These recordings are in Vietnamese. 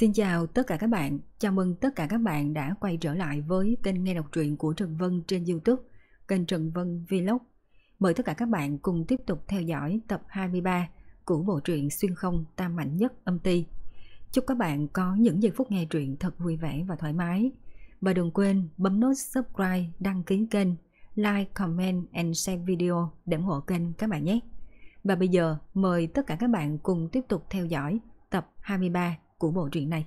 Xin chào tất cả các bạn, chào mừng tất cả các bạn đã quay trở lại với kênh nghe đọc truyện của Trần Vân trên Youtube, kênh Trần Vân Vlog. Mời tất cả các bạn cùng tiếp tục theo dõi tập 23 của bộ truyện Xuyên Không Tam Mạnh Nhất Âm Ti. Chúc các bạn có những giây phút nghe truyện thật vui vẻ và thoải mái. Và đừng quên bấm nút subscribe, đăng ký kênh, like, comment and share video để ủng hộ kênh các bạn nhé. Và bây giờ mời tất cả các bạn cùng tiếp tục theo dõi tập 23 của bộ truyện này.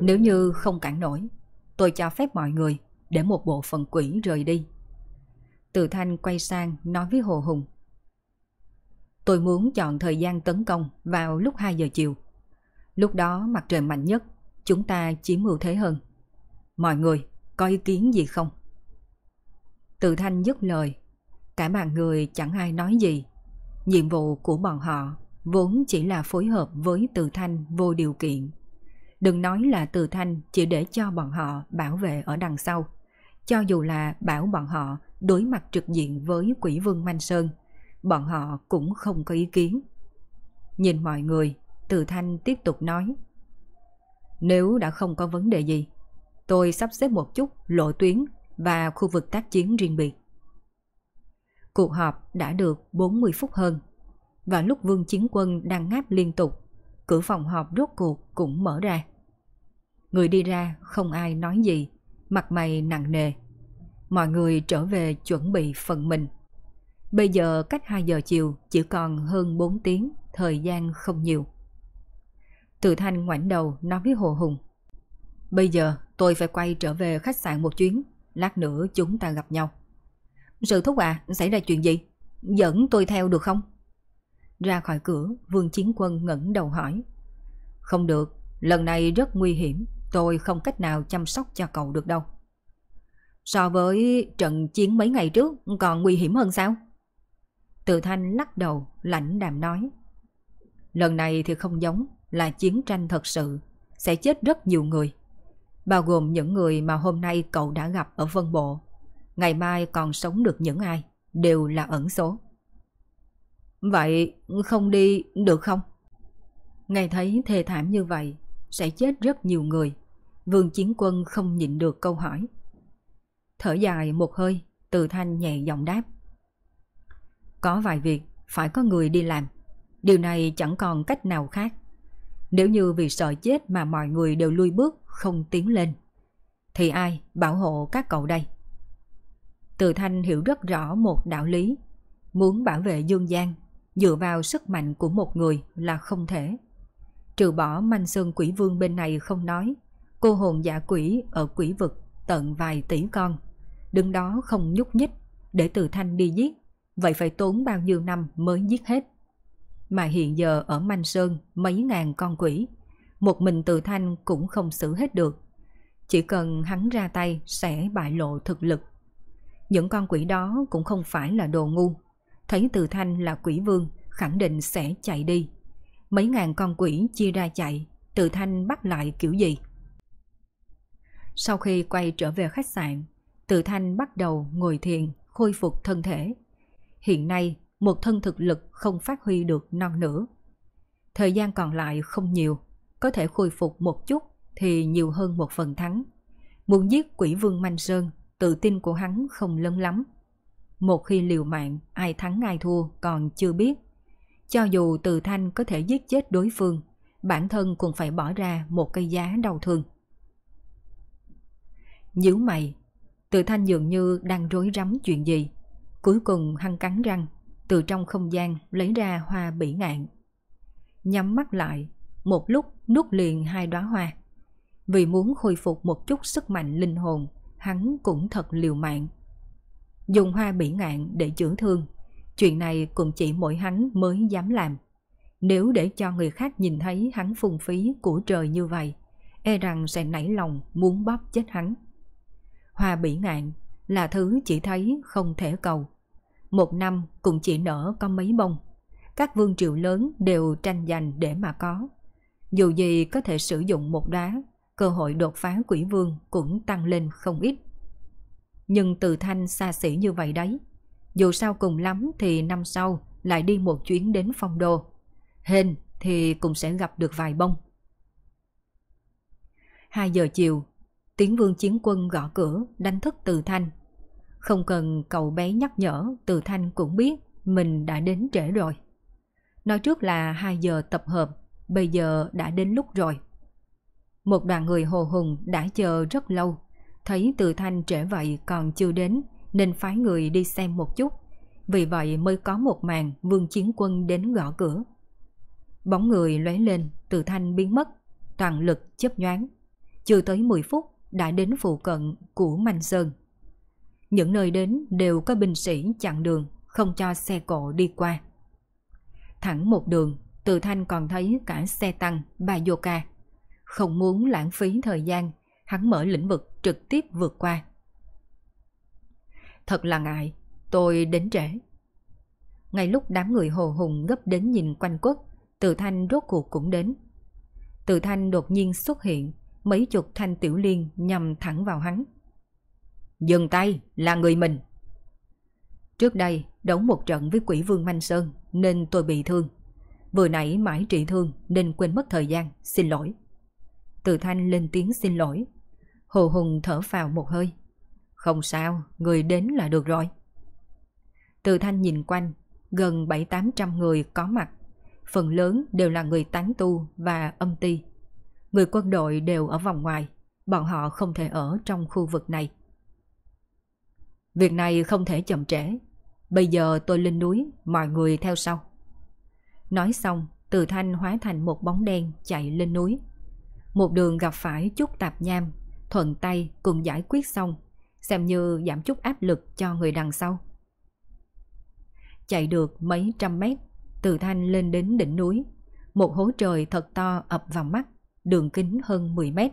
Nếu như không cản nổi, tôi cho phép mọi người để một bộ phận quỷ rời đi. Từ Thanh quay sang nói với Hồ Hùng. Tôi muốn chọn thời gian tấn công vào lúc 2 giờ chiều. Lúc đó mặt trời mạnh nhất, chúng ta chiếm ưu thế hơn. Mọi người có ý kiến gì không? Từ Thanh dứt lời. Cả bàn người chẳng ai nói gì. Nhiệm vụ của bọn họ vốn chỉ là phối hợp với Từ Thanh vô điều kiện. Đừng nói là Từ Thanh chỉ để cho bọn họ bảo vệ ở đằng sau. Cho dù là bảo bọn họ đối mặt trực diện với quỷ vương Manh Sơn, bọn họ cũng không có ý kiến. Nhìn mọi người, Từ Thanh tiếp tục nói. Nếu đã không có vấn đề gì, tôi sắp xếp một chút lộ tuyến và khu vực tác chiến riêng biệt. Cuộc họp đã được 40 phút hơn. Và lúc Vương Chiến Quân đang ngáp liên tục, cửa phòng họp rốt cuộc cũng mở ra. Người đi ra không ai nói gì, mặt mày nặng nề. Mọi người trở về chuẩn bị phần mình. Bây giờ cách 2 giờ chiều chỉ còn hơn 4 tiếng, thời gian không nhiều. Từ Thanh ngoảnh đầu nói với Hồ Hùng. Bây giờ tôi phải quay trở về khách sạn một chuyến, lát nữa chúng ta gặp nhau. Sự thúc à, xảy ra chuyện gì? Dẫn tôi theo được không? Ra khỏi cửa, Vương Chiến Quân ngẩng đầu hỏi. Không được, lần này rất nguy hiểm, tôi không cách nào chăm sóc cho cậu được đâu. So với trận chiến mấy ngày trước còn nguy hiểm hơn sao? Từ Thanh lắc đầu, lãnh đàm nói. Lần này thì không giống, là chiến tranh thật sự, sẽ chết rất nhiều người bao gồm những người mà hôm nay cậu đã gặp ở Vân Bộ. Ngày mai còn sống được những ai, đều là ẩn số. Vậy không đi được không? Ngày thấy thê thảm như vậy, sẽ chết rất nhiều người. Vương Chiến Quân không nhịn được câu hỏi. Thở dài một hơi, từ thanh nhẹ giọng đáp. Có vài việc phải có người đi làm. Điều này chẳng còn cách nào khác. Nếu như vì sợ chết mà mọi người đều lui bước không tiến lên, thì ai bảo hộ các cậu đây? Từ Thanh hiểu rất rõ một đạo lý. Muốn bảo vệ Dương Giang, dựa vào sức mạnh của một người là không thể. Trừ bỏ manh sơn quỷ vương bên này không nói, cô hồn giả quỷ ở quỷ vực tận vài tỷ con. Đứng đó không nhúc nhích, để Từ Thanh đi giết, vậy phải tốn bao nhiêu năm mới giết hết. Mà hiện giờ ở Manh Sơn mấy ngàn con quỷ, một mình Từ Thanh cũng không xử hết được. Chỉ cần hắn ra tay sẽ bại lộ thực lực. Những con quỷ đó cũng không phải là đồ ngu. Thấy Từ Thanh là quỷ vương, khẳng định sẽ chạy đi. Mấy ngàn con quỷ chia ra chạy, Từ Thanh bắt lại kiểu gì? Sau khi quay trở về khách sạn, Từ Thanh bắt đầu ngồi thiền, khôi phục thân thể. Hiện nay, một thân thực lực không phát huy được non nữa. Thời gian còn lại không nhiều, có thể khôi phục một chút thì nhiều hơn một phần thắng. Muốn giết quỷ vương Manh Sơn, tự tin của hắn không lớn lắm. Một khi liều mạng, ai thắng ai thua còn chưa biết. Cho dù từ thanh có thể giết chết đối phương, bản thân cũng phải bỏ ra một cây giá đau thương. Nhíu mày, từ thanh dường như đang rối rắm chuyện gì. Cuối cùng hắn cắn răng, từ trong không gian lấy ra hoa bỉ ngạn. Nhắm mắt lại, một lúc nuốt liền hai đóa hoa. Vì muốn khôi phục một chút sức mạnh linh hồn, hắn cũng thật liều mạng. Dùng hoa bỉ ngạn để chữa thương, chuyện này cũng chỉ mỗi hắn mới dám làm. Nếu để cho người khác nhìn thấy hắn phung phí của trời như vậy, e rằng sẽ nảy lòng muốn bóp chết hắn. Hoa bỉ ngạn là thứ chỉ thấy không thể cầu. Một năm cũng chỉ nở có mấy bông. Các vương triều lớn đều tranh giành để mà có. Dù gì có thể sử dụng một đá, cơ hội đột phá quỷ vương cũng tăng lên không ít. Nhưng từ thanh xa xỉ như vậy đấy. Dù sao cùng lắm thì năm sau lại đi một chuyến đến phong đô. Hên thì cũng sẽ gặp được vài bông. 2 giờ chiều, tiếng vương chiến quân gõ cửa đánh thức từ thanh. Không cần cậu bé nhắc nhở, từ thanh cũng biết mình đã đến trễ rồi. Nói trước là 2 giờ tập hợp, bây giờ đã đến lúc rồi. Một đoàn người hồ hùng đã chờ rất lâu, thấy từ thanh trễ vậy còn chưa đến nên phái người đi xem một chút. Vì vậy mới có một màn vương chiến quân đến gõ cửa. Bóng người lóe lên, từ thanh biến mất, toàn lực chấp nhoáng. Chưa tới 10 phút đã đến phụ cận của Manh Sơn. Những nơi đến đều có binh sĩ chặn đường, không cho xe cộ đi qua. Thẳng một đường, từ thanh còn thấy cả xe tăng Bayoka. Không muốn lãng phí thời gian, hắn mở lĩnh vực trực tiếp vượt qua. Thật là ngại, tôi đến trễ. Ngay lúc đám người hồ hùng gấp đến nhìn quanh quất, từ thanh rốt cuộc cũng đến. Từ thanh đột nhiên xuất hiện, mấy chục thanh tiểu liên nhằm thẳng vào hắn. Dừng tay, là người mình. Trước đây, đấu một trận với quỷ vương Manh Sơn nên tôi bị thương. Vừa nãy mãi trị thương nên quên mất thời gian, xin lỗi. Từ thanh lên tiếng xin lỗi. Hồ Hùng thở vào một hơi. Không sao, người đến là được rồi. Từ thanh nhìn quanh, gần 7-800 người có mặt. Phần lớn đều là người tán tu và âm ti. Người quân đội đều ở vòng ngoài, bọn họ không thể ở trong khu vực này. Việc này không thể chậm trễ. Bây giờ tôi lên núi, mọi người theo sau. Nói xong, từ thanh hóa thành một bóng đen chạy lên núi. Một đường gặp phải chút tạp nham, thuận tay cùng giải quyết xong, xem như giảm chút áp lực cho người đằng sau. Chạy được mấy trăm mét, từ thanh lên đến đỉnh núi. Một hố trời thật to ập vào mắt, đường kính hơn 10 mét.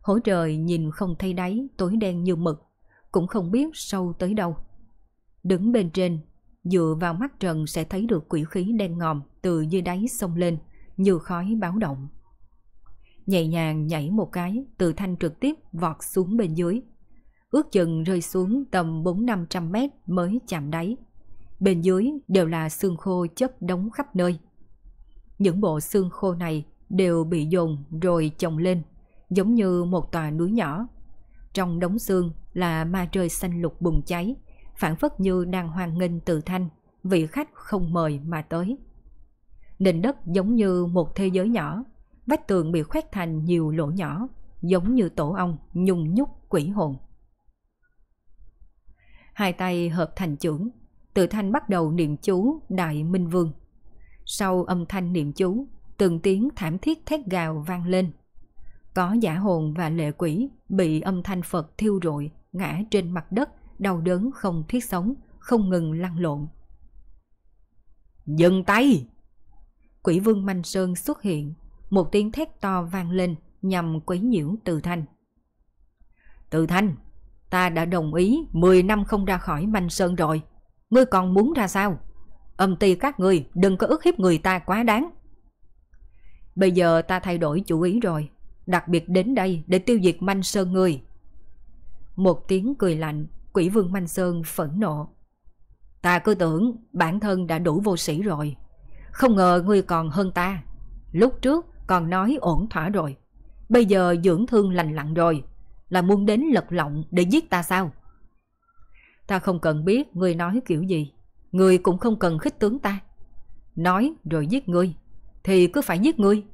Hố trời nhìn không thấy đáy, tối đen như mực, cũng không biết sâu tới đâu. Đứng bên trên, dựa vào mắt trần sẽ thấy được quỷ khí đen ngòm từ dưới đáy sông lên, như khói báo động. Nhẹ nhàng nhảy một cái, từ thanh trực tiếp vọt xuống bên dưới. Ước chừng rơi xuống tầm 4-500 mét mới chạm đáy. Bên dưới đều là xương khô chất đóng khắp nơi. Những bộ xương khô này đều bị dồn rồi chồng lên, giống như một tòa núi nhỏ. Trong đống xương là ma trời xanh lục bùng cháy, phản phất như đang hoan nghênh từ thanh, vị khách không mời mà tới. Nền đất giống như một thế giới nhỏ, vách tường bị khoét thành nhiều lỗ nhỏ, giống như tổ ong nhung nhúc quỷ hồn. Hai tay hợp thành chưởng, tự thanh bắt đầu niệm chú Đại Minh Vương. Sau âm thanh niệm chú, từng tiếng thảm thiết thét gào vang lên. Có giả hồn và lệ quỷ bị âm thanh Phật thiêu rụi, ngã trên mặt đất, đau đớn không thiết sống, không ngừng lăn lộn. Dừng tay! Quỷ vương Manh Sơn xuất hiện, một tiếng thét to vang lên nhằm quấy nhiễu Từ Thanh. Từ Thanh, ta đã đồng ý 10 năm không ra khỏi Manh Sơn rồi. Ngươi còn muốn ra sao? Âm ty các ngươi đừng có ức hiếp người ta quá đáng. Bây giờ ta thay đổi chủ ý rồi, đặc biệt đến đây để tiêu diệt Manh Sơn người Một tiếng cười lạnh, quỷ vương Manh Sơn phẫn nộ. Ta cứ tưởng bản thân đã đủ vô sĩ rồi. Không ngờ ngươi còn hơn ta. Lúc trước còn nói ổn thỏa rồi. Bây giờ dưỡng thương lành lặn rồi. Là muốn đến lật lọng để giết ta sao? Ta không cần biết ngươi nói kiểu gì. Ngươi cũng không cần khích tướng ta. Nói rồi giết ngươi. Thì cứ phải giết ngươi.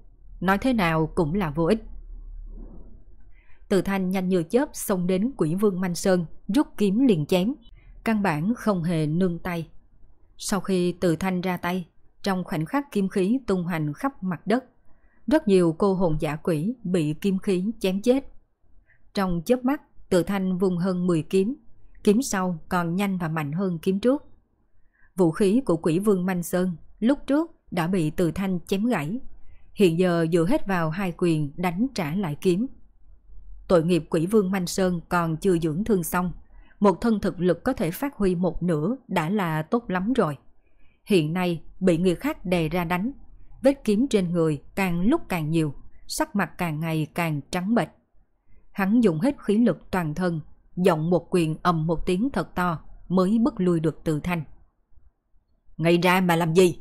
Nói thế nào cũng là vô ích. Từ thanh nhanh như chớp xông đến quỷ vương Manh Sơn, rút kiếm liền chém. Căn bản không hề nương tay. Sau khi từ thanh ra tay, trong khoảnh khắc kim khí tung hành khắp mặt đất, rất nhiều cô hồn giả quỷ bị kim khí chém chết. Trong chớp mắt, từ thanh vung hơn 10 kiếm, kiếm sau còn nhanh và mạnh hơn kiếm trước. Vũ khí của quỷ vương Manh Sơn lúc trước đã bị từ thanh chém gãy, hiện giờ dựa hết vào hai quyền đánh trả lại kiếm. Tội nghiệp quỷ vương Manh Sơn còn chưa dưỡng thương xong, một thân thực lực có thể phát huy một nửa đã là tốt lắm rồi. Hiện nay bị người khác đè ra đánh, vết kiếm trên người càng lúc càng nhiều, sắc mặt càng ngày càng trắng bệch. Hắn dùng hết khí lực toàn thân, giọng một quyền ầm một tiếng thật to mới bức lui được từ thanh. Ngay ra mà làm gì?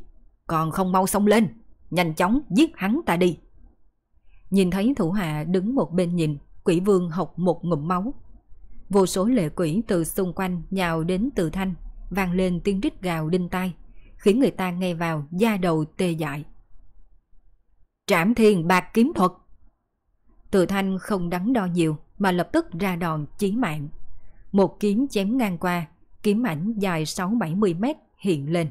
Còn không mau xông lên, nhanh chóng giết hắn ta đi. Nhìn thấy thủ hạ đứng một bên nhìn, quỷ vương học một ngụm máu. Vô số lệ quỷ từ xung quanh nhào đến từ thanh, vang lên tiếng rít gào đinh tai, khiến người ta nghe vào da đầu tê dại. Trảm thiên bạc kiếm thuật Từ thanh không đắn đo nhiều mà lập tức ra đòn chí mạng. Một kiếm chém ngang qua, kiếm ảnh dài 6-70 mét hiện lên.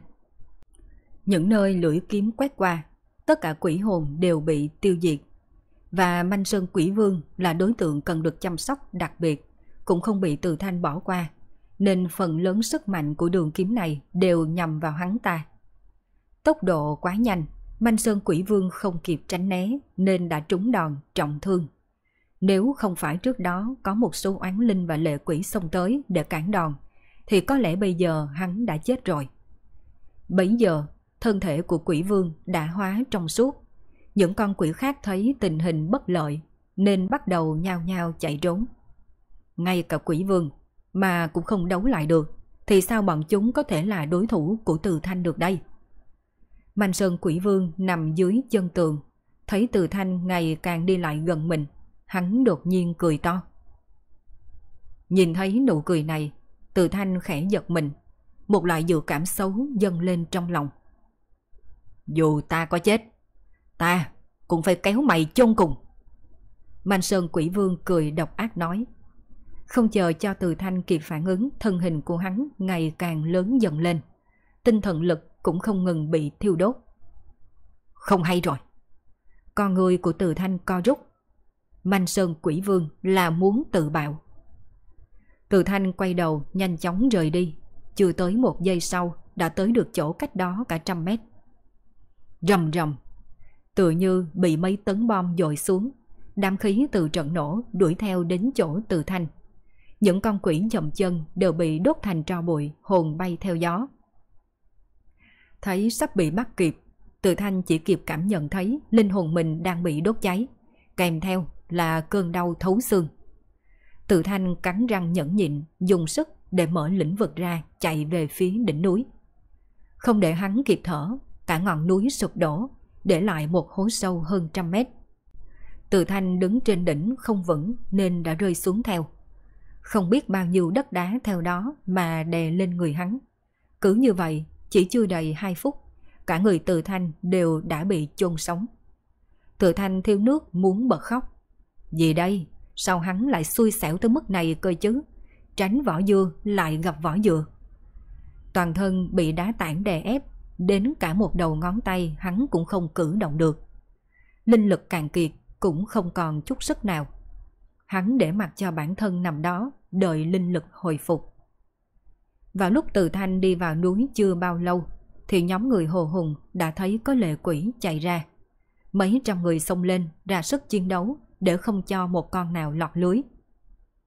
Những nơi lưỡi kiếm quét qua, tất cả quỷ hồn đều bị tiêu diệt. Và Manh Sơn Quỷ Vương là đối tượng cần được chăm sóc đặc biệt, cũng không bị từ thanh bỏ qua, nên phần lớn sức mạnh của đường kiếm này đều nhằm vào hắn ta. Tốc độ quá nhanh, Manh Sơn Quỷ Vương không kịp tránh né nên đã trúng đòn trọng thương. Nếu không phải trước đó có một số oán linh và lệ quỷ xông tới để cản đòn, thì có lẽ bây giờ hắn đã chết rồi. Bấy giờ, thân thể của quỷ vương đã hóa trong suốt. Những con quỷ khác thấy tình hình bất lợi nên bắt đầu nhao nhao chạy trốn. Ngay cả quỷ vương mà cũng không đấu lại được thì sao bọn chúng có thể là đối thủ của Từ Thanh được đây? Mạnh Sơn quỷ vương nằm dưới chân tường, thấy Từ Thanh ngày càng đi lại gần mình, hắn đột nhiên cười to. Nhìn thấy nụ cười này, Từ Thanh khẽ giật mình, một loại dự cảm xấu dâng lên trong lòng. Dù ta có chết, ta cũng phải kéo mày chôn cùng. Mạnh Sơn quỷ vương cười độc ác nói. Không chờ cho Từ Thanh kịp phản ứng, thân hình của hắn ngày càng lớn dần lên. Tinh thần lực cũng không ngừng bị thiêu đốt. Không hay rồi. Con người của Từ Thanh co rút. Manh Sơn quỷ vương là muốn tự bạo. Từ Thanh quay đầu nhanh chóng rời đi. Chưa tới một giây sau đã tới được chỗ cách đó cả trăm mét. Rầm rầm. Tựa như bị mấy tấn bom dội xuống. Đám khí từ trận nổ đuổi theo đến chỗ Từ Thanh. Những con quỷ chậm chân đều bị đốt thành tro bụi, hồn bay theo gió. Thấy sắp bị bắt kịp, Từ Thanh chỉ kịp cảm nhận thấy linh hồn mình đang bị đốt cháy, kèm theo là cơn đau thấu xương. Từ Thanh cắn răng nhẫn nhịn, dùng sức để mở lĩnh vực ra chạy về phía đỉnh núi. Không để hắn kịp thở, cả ngọn núi sụp đổ, để lại một hố sâu hơn trăm mét. Từ Thanh đứng trên đỉnh không vững nên đã rơi xuống theo. Không biết bao nhiêu đất đá theo đó mà đè lên người hắn. Cứ như vậy, chỉ chưa đầy 2 phút, cả người Từ Thanh đều đã bị chôn sống. Từ Thanh thiếu nước muốn bật khóc. Gì đây? Sao hắn lại xui xẻo tới mức này cơ chứ? Tránh vỏ dưa lại gặp vỏ dừa. Toàn thân bị đá tảng đè ép, đến cả một đầu ngón tay hắn cũng không cử động được. Linh lực càng kiệt cũng không còn chút sức nào. Hắn để mặc cho bản thân nằm đó, đợi linh lực hồi phục. Vào lúc Từ Thanh đi vào núi chưa bao lâu, thì nhóm người hồ hùng đã thấy có lệ quỷ chạy ra. Mấy trăm người xông lên ra sức chiến đấu để không cho một con nào lọt lưới.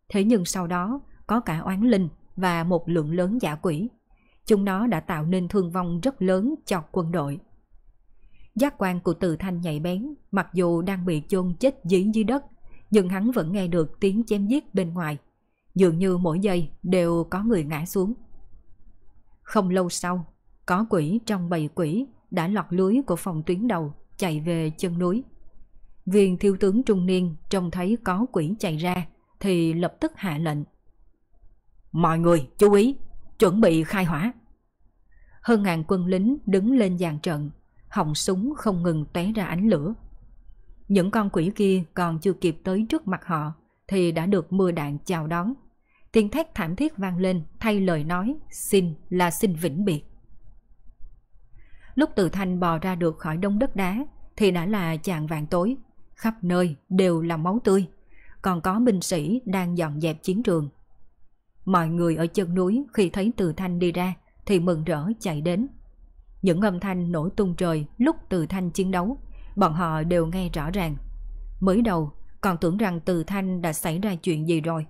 Thế nhưng sau đó có cả oán linh và một lượng lớn giả quỷ. Chúng nó đã tạo nên thương vong rất lớn cho quân đội. Giác quan của Từ Thanh nhạy bén, mặc dù đang bị chôn chết dí dưới đất, nhưng hắn vẫn nghe được tiếng chém giết bên ngoài. Dường như mỗi giây đều có người ngã xuống. Không lâu sau, có quỷ trong bầy quỷ đã lọt lưới của phòng tuyến đầu chạy về chân núi. Viên thiếu tướng trung niên trông thấy có quỷ chạy ra thì lập tức hạ lệnh. Mọi người chú ý, chuẩn bị khai hỏa. Hơn ngàn quân lính đứng lên dàn trận, họng súng không ngừng tóe ra ánh lửa. Những con quỷ kia còn chưa kịp tới trước mặt họ thì đã được mưa đạn chào đón. Tiếng thét thảm thiết vang lên thay lời nói xin là xin vĩnh biệt. Lúc từ thanh bò ra được khỏi đông đất đá thì đã là chàng vàng tối. Khắp nơi đều là máu tươi. Còn có binh sĩ đang dọn dẹp chiến trường. Mọi người ở chân núi khi thấy từ thanh đi ra thì mừng rỡ chạy đến. Những âm thanh nổ tung trời lúc từ thanh chiến đấu, bọn họ đều nghe rõ ràng. Mới đầu còn tưởng rằng từ thanh đã xảy ra chuyện gì rồi.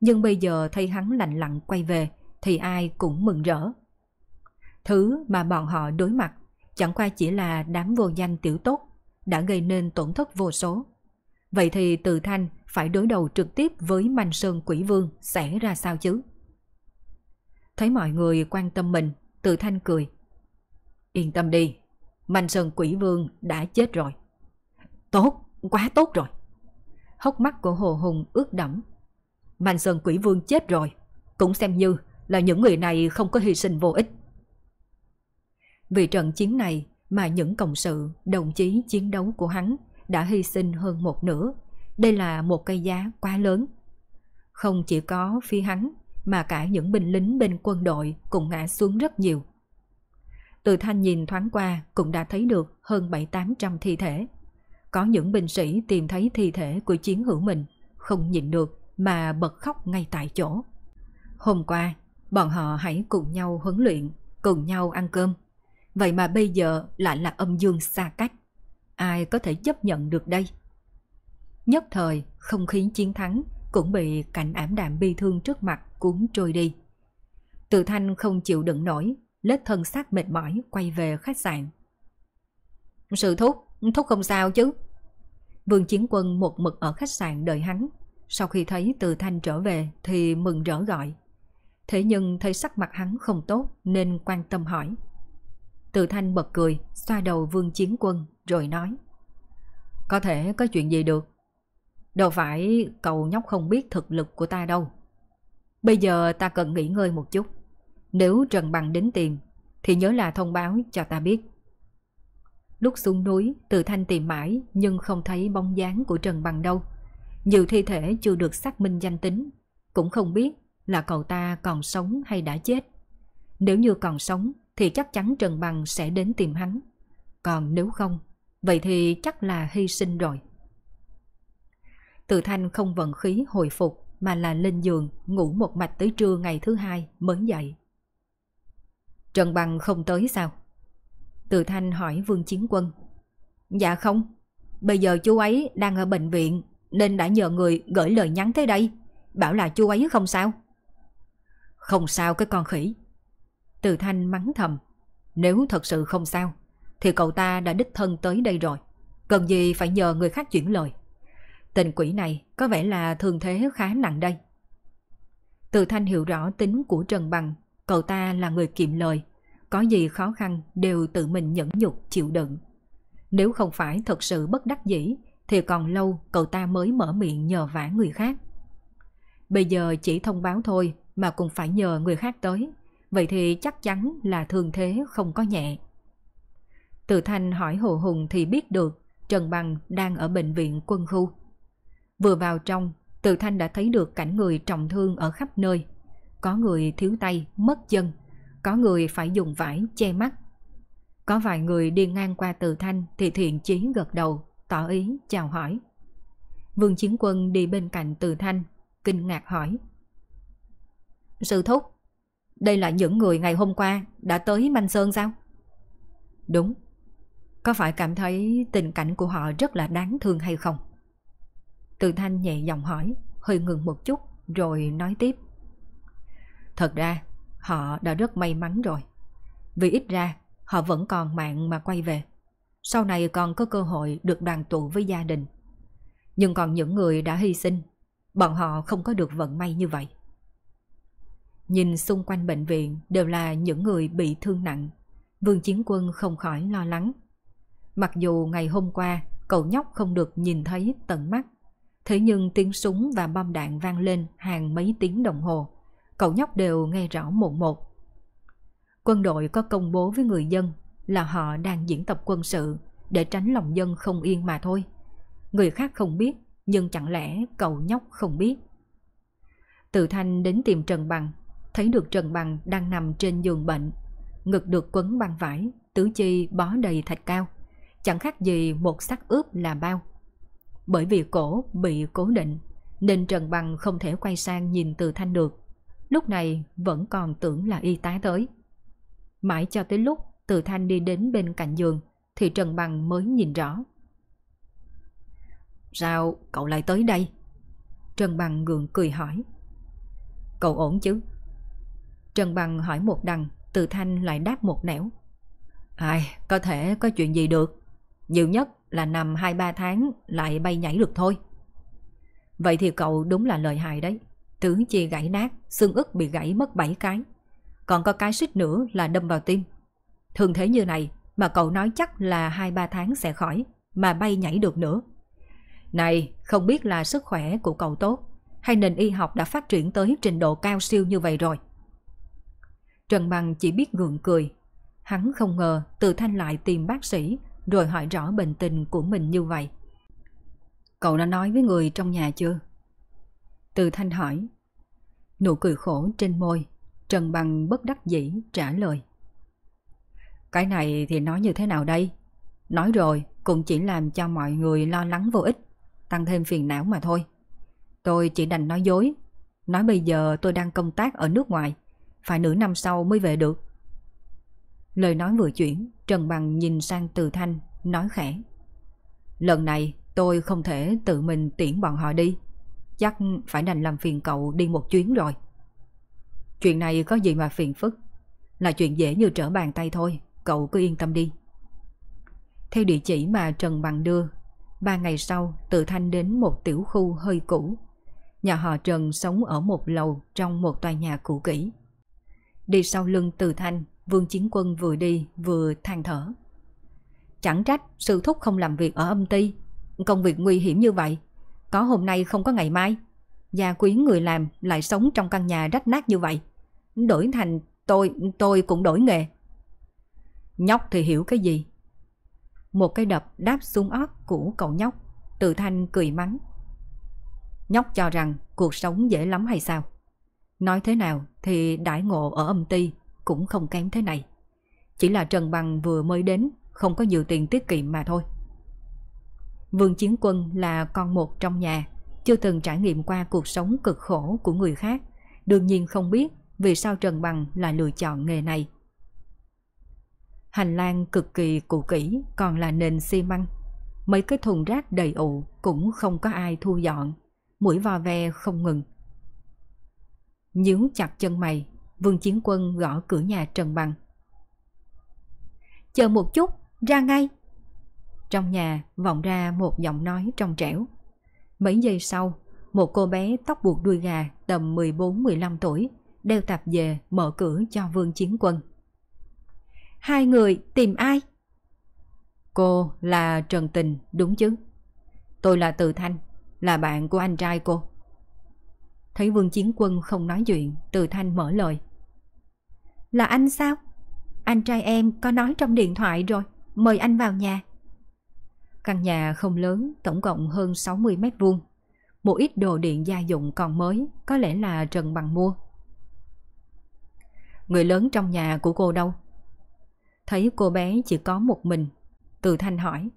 Nhưng bây giờ thấy hắn lạnh lặng quay về thì ai cũng mừng rỡ. Thứ mà bọn họ đối mặt chẳng qua chỉ là đám vô danh tiểu tốt đã gây nên tổn thất vô số. Vậy thì từ thanh phải đối đầu trực tiếp với Manh Sơn Quỷ Vương sẽ ra sao chứ? Thấy mọi người quan tâm mình, Từ Thanh cười. Yên tâm đi, Mạnh Sơn Quỷ Vương đã chết rồi. Tốt, quá tốt rồi. Hốc mắt của Hồ Hùng ướt đẫm. Mạnh Sơn Quỷ Vương chết rồi, cũng xem như là những người này không có hy sinh vô ích. Vì trận chiến này mà những cộng sự, đồng chí chiến đấu của hắn đã hy sinh hơn một nửa. Đây là một cây giá quá lớn. Không chỉ có phi hắn mà cả những binh lính bên quân đội cũng ngã xuống rất nhiều. Từ thanh nhìn thoáng qua cũng đã thấy được hơn 7-800 thi thể. Có những binh sĩ tìm thấy thi thể của chiến hữu mình, không nhịn được mà bật khóc ngay tại chỗ. Hôm qua, bọn họ hãy cùng nhau huấn luyện, cùng nhau ăn cơm. Vậy mà bây giờ lại là âm dương xa cách. Ai có thể chấp nhận được đây? Nhất thời, không khí chiến thắng cũng bị cảnh ảm đạm bi thương trước mặt cuốn trôi đi. Từ thanh không chịu đựng nổi, lết thân xác mệt mỏi quay về khách sạn. Sự thúc, thúc không sao chứ? Vương Chiến Quân một mực ở khách sạn đợi hắn. Sau khi thấy Từ Thanh trở về thì mừng rỡ gọi. Thế nhưng thấy sắc mặt hắn không tốt nên quan tâm hỏi. Từ Thanh bật cười, xoa đầu Vương Chiến Quân rồi nói. Có thể có chuyện gì được. Đâu phải cậu nhóc không biết thực lực của ta đâu. Bây giờ ta cần nghỉ ngơi một chút. Nếu Trần Bằng đến tìm thì nhớ là thông báo cho ta biết. Lúc xuống núi, Từ Thanh tìm mãi nhưng không thấy bóng dáng của Trần Bằng đâu. Nhiều thi thể chưa được xác minh danh tính, cũng không biết là cậu ta còn sống hay đã chết. Nếu như còn sống thì chắc chắn Trần Bằng sẽ đến tìm hắn. Còn nếu không, vậy thì chắc là hy sinh rồi. Từ Thanh không vận khí hồi phục mà là lên giường ngủ một mạch tới trưa ngày thứ hai mới dậy. Trần Bằng không tới sao? Từ Thanh hỏi Vương Chiến Quân. Dạ không, bây giờ chú ấy đang ở bệnh viện nên đã nhờ người gửi lời nhắn tới đây, bảo là chú ấy không sao. Không sao cái con khỉ. Từ Thanh mắng thầm, nếu thật sự không sao, thì cậu ta đã đích thân tới đây rồi, cần gì phải nhờ người khác chuyển lời. Tình quỷ này có vẻ là thường thế khá nặng đây. Từ Thanh hiểu rõ tính của Trần Bằng, cậu ta là người kiệm lời, có gì khó khăn đều tự mình nhẫn nhục chịu đựng. Nếu không phải thật sự bất đắc dĩ thì còn lâu cậu ta mới mở miệng nhờ vả người khác. Bây giờ chỉ thông báo thôi mà cũng phải nhờ người khác tới, vậy thì chắc chắn là thường thế không có nhẹ. Từ Thanh hỏi Hồ Hùng thì biết được Trần Bằng đang ở bệnh viện quân khu. Vừa vào trong, Từ Thanh đã thấy được cảnh người trọng thương ở khắp nơi. Có người thiếu tay, mất chân, có người phải dùng vải che mắt. Có vài người đi ngang qua Từ Thanh thì thiện chí gật đầu, tỏ ý chào hỏi. Vương Chiến Quân đi bên cạnh Từ Thanh, kinh ngạc hỏi. Sư Thúc, đây là những người ngày hôm qua đã tới Manh Sơn sao? Đúng. Có phải cảm thấy tình cảnh của họ rất là đáng thương hay không? Từ Thanh nhẹ giọng hỏi, hơi ngừng một chút rồi nói tiếp. Thật ra, họ đã rất may mắn rồi. Vì ít ra, họ vẫn còn mạng mà quay về. Sau này còn có cơ hội được đoàn tụ với gia đình. Nhưng còn những người đã hy sinh, bọn họ không có được vận may như vậy. Nhìn xung quanh bệnh viện đều là những người bị thương nặng. Vương Chiến Quân không khỏi lo lắng. Mặc dù ngày hôm qua cậu nhóc không được nhìn thấy tận mắt, thế nhưng tiếng súng và bom đạn vang lên hàng mấy tiếng đồng hồ. Cậu nhóc đều nghe rõ một một. Quân đội có công bố với người dân là họ đang diễn tập quân sự để tránh lòng dân không yên mà thôi. Người khác không biết, nhưng chẳng lẽ cậu nhóc không biết. Từ Thanh đến tìm Trần Bằng thấy được Trần Bằng đang nằm trên giường bệnh, ngực được quấn băng vải, tứ chi bó đầy thạch cao, chẳng khác gì một xác ướp là bao. Bởi vì cổ bị cố định, nên Trần Bằng không thể quay sang nhìn từ thanh được. Lúc này vẫn còn tưởng là y tá tới. Mãi cho tới lúc từ thanh đi đến bên cạnh giường, thì Trần Bằng mới nhìn rõ. Sao cậu lại tới đây? Trần Bằng gượng cười hỏi. Cậu ổn chứ? Trần Bằng hỏi một đằng, Từ Thanh lại đáp một nẻo. Ai, có thể có chuyện gì được. Nhiều nhất là nằm 2-3 tháng lại bay nhảy được thôi. Vậy thì cậu đúng là lợi hại đấy. Tứ chi gãy nát, xương ức bị gãy mất 7 cái. Còn có cái xích nữa là đâm vào tim. Thường thế như này mà cậu nói chắc là 2-3 tháng sẽ khỏi, mà bay nhảy được nữa. Này, không biết là sức khỏe của cậu tốt, hay nền y học đã phát triển tới trình độ cao siêu như vậy rồi. Trần Bằng chỉ biết gượng cười. Hắn không ngờ Từ Thanh lại tìm bác sĩ rồi hỏi rõ bệnh tình của mình như vậy. Cậu đã nói với người trong nhà chưa? Từ Thanh hỏi. Nụ cười khổ trên môi, Trần Bằng bất đắc dĩ trả lời. Cái này thì nói như thế nào đây? Nói rồi cũng chỉ làm cho mọi người lo lắng vô ích, tăng thêm phiền não mà thôi. Tôi chỉ đành nói dối, nói bây giờ tôi đang công tác ở nước ngoài, phải nửa năm sau mới về được. Lời nói vừa chuyển, Trần Bằng nhìn sang Từ Thanh, nói khẽ. Lần này tôi không thể tự mình tiễn bọn họ đi. Chắc phải đành làm phiền cậu đi một chuyến rồi. Chuyện này có gì mà phiền phức. Là chuyện dễ như trở bàn tay thôi, cậu cứ yên tâm đi. Theo địa chỉ mà Trần Bằng đưa, ba ngày sau Từ Thanh đến một tiểu khu hơi cũ. Nhà họ Trần sống ở một lầu trong một tòa nhà cũ kỹ. Đi sau lưng Từ Thanh, Vương Chiến Quân vừa đi vừa than thở. Chẳng trách sư thúc không làm việc ở âm ty. Công việc nguy hiểm như vậy. Có hôm nay không có ngày mai. Gia quyến người làm lại sống trong căn nhà rách nát như vậy. Đổi thành tôi, tôi cũng đổi nghề. Nhóc thì hiểu cái gì? Một cái đập đáp xuống óc của cậu nhóc. Từ thanh cười mắng. Nhóc cho rằng cuộc sống dễ lắm hay sao? Nói thế nào thì đãi ngộ ở âm ty cũng không kém thế này. Chỉ là Trần Bằng vừa mới đến, không có nhiều tiền tiết kiệm mà thôi. Vương Chiến Quân là con một trong nhà, chưa từng trải nghiệm qua cuộc sống cực khổ của người khác, đương nhiên không biết vì sao Trần Bằng lại lựa chọn nghề này. Hành lang cực kỳ cũ kỹ, còn là nền xi măng. Mấy cái thùng rác đầy ụ cũng không có ai thu dọn, mũi vò ve không ngừng. Nhướng chặt chân mày, Vương Chiến Quân gõ cửa nhà Trần Bằng. Chờ một chút, ra ngay. Trong nhà vọng ra một giọng nói trong trẻo. Mấy giây sau, một cô bé tóc buộc đuôi gà tầm 14-15 tuổi đeo tạp về mở cửa cho Vương Chiến Quân. Hai người tìm ai? Cô là Trần Tình, đúng chứ? Tôi là Từ Thanh, là bạn của anh trai cô. Thấy Vương Chiến Quân không nói chuyện, Từ Thanh mở lời. Là anh sao? Anh trai em có nói trong điện thoại rồi, mời anh vào nhà. Căn nhà không lớn, tổng cộng hơn 60 mét vuông. Một ít đồ điện gia dụng còn mới, có lẽ là Trần Bằng mua. Người lớn trong nhà của cô đâu? Thấy cô bé chỉ có một mình, Từ Thanh hỏi.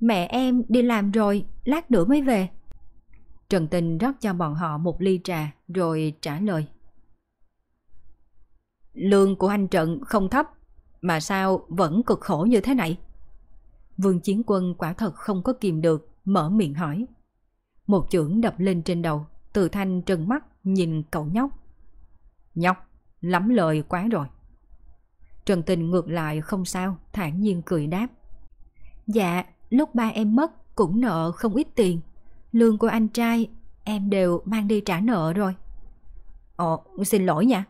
Mẹ em đi làm rồi, lát nữa mới về. Trần Tình rót cho bọn họ một ly trà rồi trả lời. Lương của anh Trận không thấp, mà sao vẫn cực khổ như thế này? Vương Chiến Quân quả thật không có kìm được, mở miệng hỏi. Một chưởng đập lên trên đầu, từ thanh trừng mắt nhìn cậu nhóc. Nhóc, lắm lời quá rồi. Trần Tình ngược lại không sao, thản nhiên cười đáp. Dạ, lúc ba em mất cũng nợ không ít tiền. Lương của anh trai em đều mang đi trả nợ rồi. Ồ, xin lỗi nha.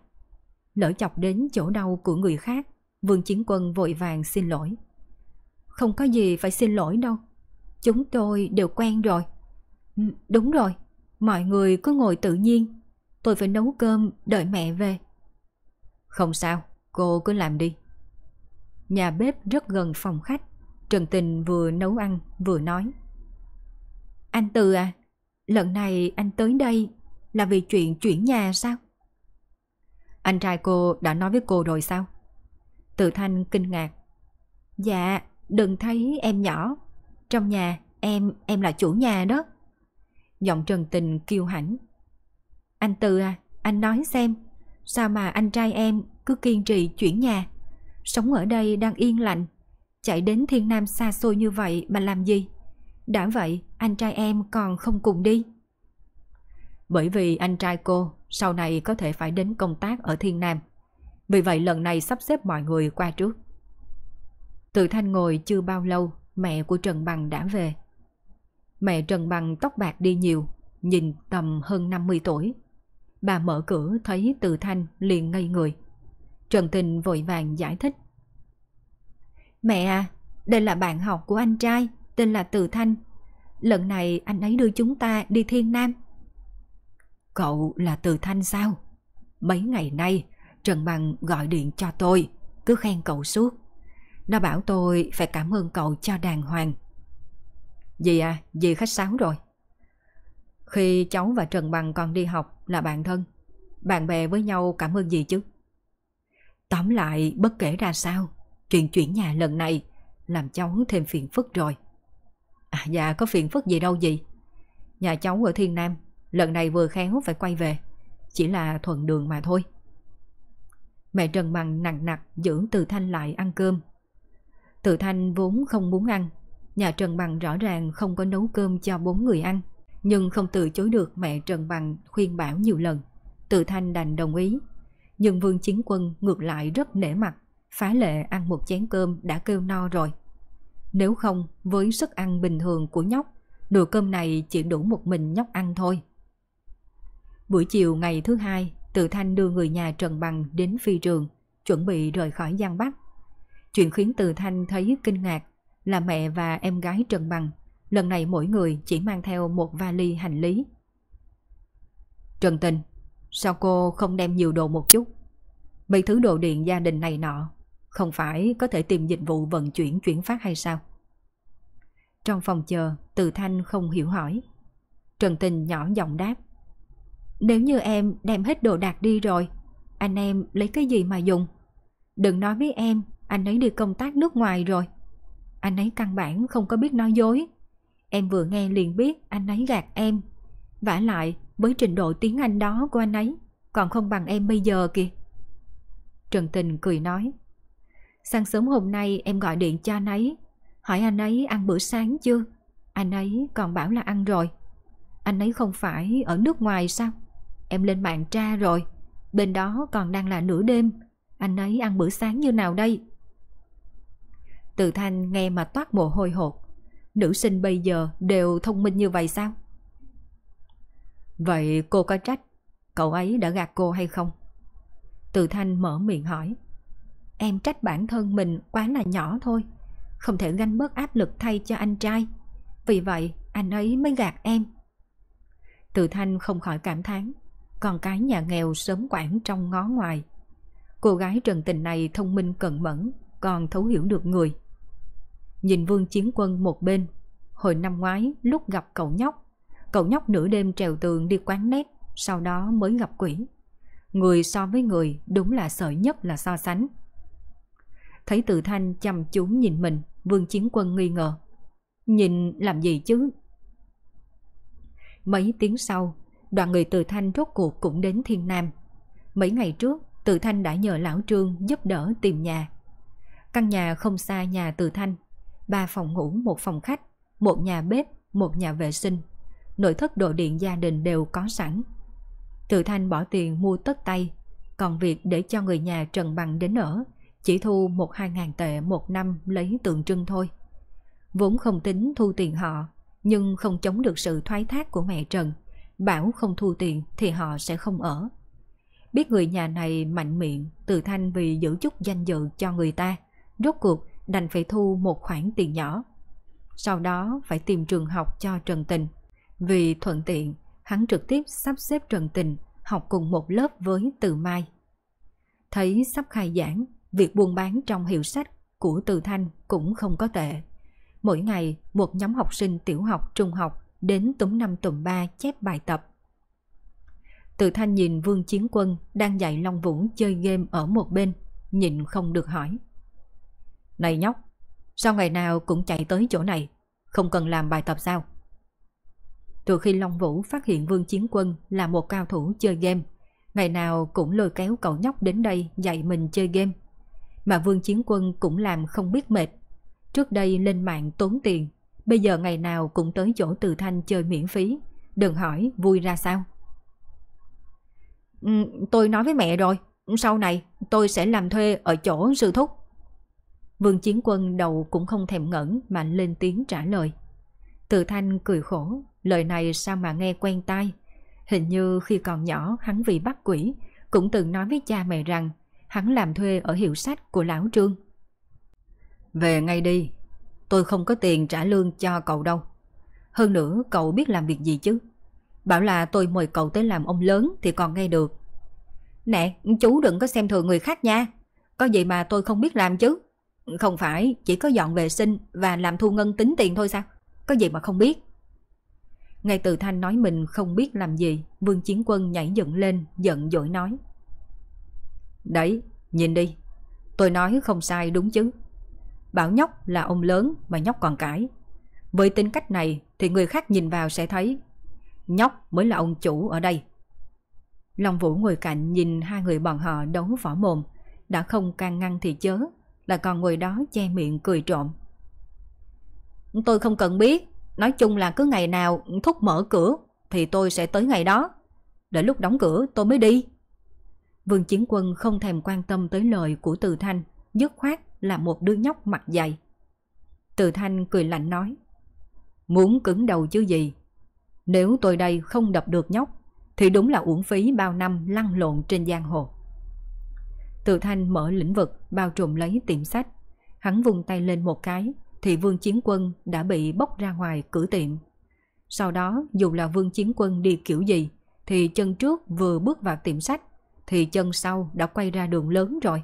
Lỡ chọc đến chỗ đau của người khác, Vương Chiến Quân vội vàng xin lỗi. Không có gì phải xin lỗi đâu. Chúng tôi đều quen rồi. Ừ, đúng rồi, mọi người cứ ngồi tự nhiên. Tôi phải nấu cơm đợi mẹ về. Không sao, cô cứ làm đi. Nhà bếp rất gần phòng khách. Trần Tình vừa nấu ăn vừa nói. Anh Từ à, lần này anh tới đây là vì chuyện chuyển nhà sao? Anh trai cô đã nói với cô rồi sao? Từ Thanh kinh ngạc. Dạ, đừng thấy em nhỏ. Trong nhà, em, em là chủ nhà đó. Giọng Trần Tình kiêu hãnh. Anh Từ à, anh nói xem, sao mà anh trai em cứ kiên trì chuyển nhà? Sống ở đây đang yên lành, chạy đến thiên nam xa xôi như vậy mà làm gì? Đã vậy, anh trai em còn không cùng đi. Bởi vì anh trai cô sau này có thể phải đến công tác ở Thiên Nam. Vì vậy lần này sắp xếp mọi người qua trước. Từ Thanh ngồi chưa bao lâu, mẹ của Trần Bằng đã về. Mẹ Trần Bằng tóc bạc đi nhiều, nhìn tầm hơn 50 tuổi. Bà mở cửa thấy Từ Thanh liền ngây người. Trần Tình vội vàng giải thích. Mẹ à, đây là bạn học của anh trai, tên là Từ Thanh. Lần này anh ấy đưa chúng ta đi Thiên Nam. Cậu là Từ Thanh sao? Mấy ngày nay, Trần Bằng gọi điện cho tôi, cứ khen cậu suốt. Nó bảo tôi phải cảm ơn cậu cho đàng hoàng. Dì à, dì khách sáo rồi. Khi cháu và Trần Bằng còn đi học là bạn thân, bạn bè với nhau cảm ơn gì chứ? Tóm lại, bất kể ra sao, chuyện chuyển nhà lần này làm cháu thêm phiền phức rồi. À dạ có phiền phức gì đâu gì. Nhà cháu ở Thiên Nam, lần này vừa khéo phải quay về. Chỉ là thuận đường mà thôi. Mẹ Trần Bằng nặng nặc giữ Từ Thanh lại ăn cơm. Từ Thanh vốn không muốn ăn. Nhà Trần Bằng rõ ràng không có nấu cơm cho bốn người ăn. Nhưng không từ chối được mẹ Trần Bằng khuyên bảo nhiều lần. Từ Thanh đành đồng ý. Nhưng Vương Chiến Quân ngược lại rất nể mặt. Phá lệ ăn một chén cơm đã kêu no rồi. Nếu không, với sức ăn bình thường của nhóc, nửa cơm này chỉ đủ một mình nhóc ăn thôi. Buổi chiều ngày thứ hai, Từ Thanh đưa người nhà Trần Bằng đến phi trường, chuẩn bị rời khỏi Giang Bắc. Chuyện khiến Từ Thanh thấy kinh ngạc là mẹ và em gái Trần Bằng, lần này mỗi người chỉ mang theo một vali hành lý. Trần Tình, sao cô không đem nhiều đồ một chút? Mấy thứ đồ điện gia đình này nọ, không phải có thể tìm dịch vụ vận chuyển chuyển phát hay sao? Trong phòng chờ, Từ Thanh không hiểu hỏi. Trần Tình nhỏ giọng đáp. Nếu như em đem hết đồ đạc đi rồi, anh em lấy cái gì mà dùng? Đừng nói với em, anh ấy đi công tác nước ngoài rồi. Anh ấy căn bản không có biết nói dối. Em vừa nghe liền biết anh ấy gạt em. vả lại, với trình độ tiếng Anh đó của anh ấy, còn không bằng em bây giờ kìa. Trần Tình cười nói. Sáng sớm hôm nay em gọi điện cho anh ấy, hỏi anh ấy ăn bữa sáng chưa? Anh ấy còn bảo là ăn rồi. Anh ấy không phải ở nước ngoài sao? Em lên mạng tra rồi, bên đó còn đang là nửa đêm. Anh ấy ăn bữa sáng như nào đây? Từ thanh nghe mà toát mồ hôi hột. Nữ sinh bây giờ đều thông minh như vậy sao? Vậy cô có trách cậu ấy đã gạt cô hay không? Từ thanh mở miệng hỏi. Em trách bản thân mình quá là nhỏ thôi. Không thể gánh bớt áp lực thay cho anh trai. Vì vậy anh ấy mới gạt em. Từ thanh không khỏi cảm thán con cái nhà nghèo sớm quản trong ngó ngoài. Cô gái trần tình này thông minh cẩn mẫn, còn thấu hiểu được người. Nhìn vương chiến quân một bên, hồi năm ngoái lúc gặp cậu nhóc, cậu nhóc nửa đêm trèo tường đi quán nét, sau đó mới gặp quỷ. Người so với người đúng là sợ nhất là so sánh. Thấy tự thanh chăm chú nhìn mình, vương chiến quân nghi ngờ. Nhìn làm gì chứ? Mấy tiếng sau, đoàn người từ thanh rốt cuộc cũng đến Thiên Nam. Mấy ngày trước, từ thanh đã nhờ lão trương giúp đỡ tìm nhà. Căn nhà không xa nhà từ thanh, ba phòng ngủ một phòng khách, một nhà bếp, một nhà vệ sinh. Nội thất đồ điện gia đình đều có sẵn. Từ thanh bỏ tiền mua tất tay, còn việc để cho người nhà Trần Bằng đến ở, chỉ thu một hai ngàn tệ một năm lấy tượng trưng thôi. Vốn không tính thu tiền họ, nhưng không chống được sự thoái thác của mẹ Trần bảo không thu tiền thì họ sẽ không ở. Biết người nhà này mạnh miệng, từ thanh vì giữ chút danh dự cho người ta, rốt cuộc đành phải thu một khoản tiền nhỏ. Sau đó phải tìm trường học cho Trần Tình. Vì thuận tiện, hắn trực tiếp sắp xếp Trần Tình học cùng một lớp với Từ Mai. Thấy sắp khai giảng, việc buôn bán trong hiệu sách của Từ Thanh cũng không có tệ. Mỗi ngày, một nhóm học sinh tiểu học, trung học đến túng năm tuần ba chép bài tập. Tự thanh nhìn Vương Chiến Quân đang dạy Long Vũ chơi game ở một bên, nhìn không được hỏi. Này nhóc, sao ngày nào cũng chạy tới chỗ này, không cần làm bài tập sao? Từ khi Long Vũ phát hiện Vương Chiến Quân là một cao thủ chơi game, ngày nào cũng lôi kéo cậu nhóc đến đây dạy mình chơi game. Mà Vương Chiến Quân cũng làm không biết mệt. Trước đây lên mạng tốn tiền Bây giờ ngày nào cũng tới chỗ từ thanh chơi miễn phí. Đừng hỏi vui ra sao. Ừ, Tôi nói với mẹ rồi. Sau này tôi sẽ làm thuê ở chỗ sư thúc. Vương Chiến Quân đầu cũng không thèm ngẩn mà lên tiếng trả lời. Từ thanh cười khổ, lời này sao mà nghe quen tai. Hình như khi còn nhỏ hắn vì bắt quỷ, cũng từng nói với cha mẹ rằng hắn làm thuê ở hiệu sách của lão Trương. Về ngay đi, tôi không có tiền trả lương cho cậu đâu. Hơn nữa cậu biết làm việc gì chứ? Bảo là tôi mời cậu tới làm ông lớn thì còn nghe được. Nè, chú đừng có xem thường người khác nha. Có gì mà tôi không biết làm chứ. Không phải chỉ có dọn vệ sinh và làm thu ngân tính tiền thôi sao? Có gì mà không biết. Ngay từ Thanh nói mình không biết làm gì, Vương Chiến Quân nhảy dựng lên, giận dỗi nói. Đấy, nhìn đi. Tôi nói không sai đúng chứ. Bảo nhóc là ông lớn mà nhóc còn cãi. Với tính cách này thì người khác nhìn vào sẽ thấy nhóc mới là ông chủ ở đây. Long Vũ ngồi cạnh nhìn hai người bọn họ đấu võ mồm, đã không can ngăn thì chớ, là còn ngồi đó che miệng cười trộm. Tôi không cần biết, nói chung là cứ ngày nào thúc mở cửa thì tôi sẽ tới ngày đó. Để lúc đóng cửa tôi mới đi. Vương Chiến Quân không thèm quan tâm tới lời của Từ Thanh, dứt khoát là một đứa nhóc mặt dày. Từ Thanh cười lạnh nói, muốn cứng đầu chứ gì. Nếu tôi đây không đập được nhóc, thì đúng là uổng phí bao năm lăn lộn trên giang hồ. Từ Thanh mở lĩnh vực bao trùm lấy tiệm sách. Hắn vùng tay lên một cái thì Vương Chiến Quân đã bị bốc ra ngoài cửa tiệm. Sau đó dù là Vương Chiến Quân đi kiểu gì thì chân trước vừa bước vào tiệm sách thì chân sau đã quay ra đường lớn rồi.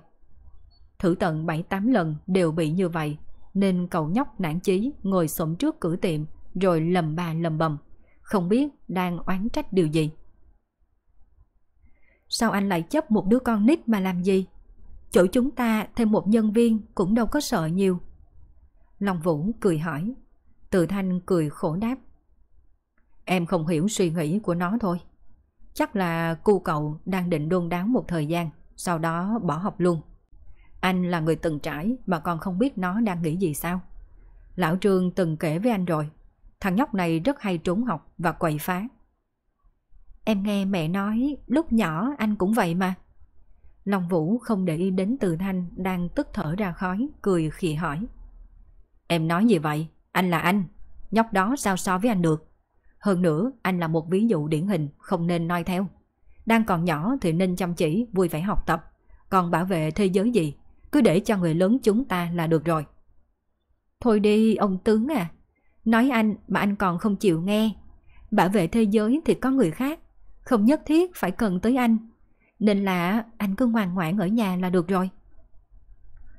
Thử tận 7-8 lần đều bị như vậy nên cậu nhóc nản chí ngồi xổm trước cửa tiệm rồi lầm bà lầm bầm không biết đang oán trách điều gì. Sao anh lại chấp một đứa con nít mà làm gì? Chỗ chúng ta thêm một nhân viên cũng đâu có sợ nhiều. Long Vũ cười hỏi. Từ Thanh cười khổ đáp. Em không hiểu suy nghĩ của nó thôi. Chắc là cu cậu đang định đôn đáo một thời gian, sau đó bỏ học luôn. Anh là người từng trải mà còn không biết nó đang nghĩ gì sao. Lão Trương từng kể với anh rồi, thằng nhóc này rất hay trốn học và quậy phá. Em nghe mẹ nói lúc nhỏ anh cũng vậy mà. Long Vũ không để ý đến Từ Thanh đang tức thở ra khói, cười khì hỏi. Em nói gì vậy? Anh là anh. Nhóc đó sao so với anh được? Hơn nữa, anh là một ví dụ điển hình, không nên noi theo. Đang còn nhỏ thì nên chăm chỉ, vui vẻ học tập. Còn bảo vệ thế giới gì, cứ để cho người lớn chúng ta là được rồi. Thôi đi, ông tướng à. Nói anh mà anh còn không chịu nghe. Bảo vệ thế giới thì có người khác, không nhất thiết phải cần tới anh. Nên là anh cứ ngoan ngoãn ở nhà là được rồi.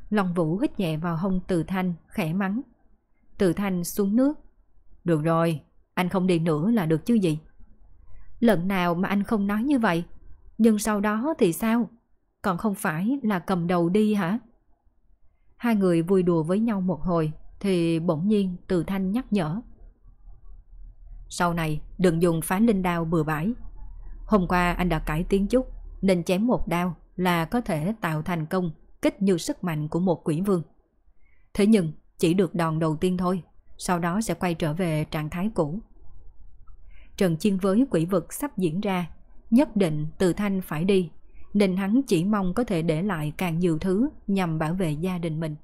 Long Vũ hít nhẹ vào hông Từ Thanh, khẽ mắng. Từ Thanh xuống nước. Được rồi, anh không đi nữa là được chứ gì. Lần nào mà anh không nói như vậy, nhưng sau đó thì sao? Còn không phải là cầm đầu đi hả? Hai người vui đùa với nhau một hồi, thì bỗng nhiên Từ Thanh nhắc nhở. Sau này đừng dùng phá linh đao bừa bãi. Hôm qua anh đã cải tiến chút, nên chém một đao là có thể tạo thành công kích như sức mạnh của một quỷ vương. Thế nhưng chỉ được đòn đầu tiên thôi, sau đó sẽ quay trở về trạng thái cũ. Trần chiên với quỷ vực sắp diễn ra, nhất định từ thanh phải đi, nên hắn chỉ mong có thể để lại càng nhiều thứ nhằm bảo vệ gia đình mình.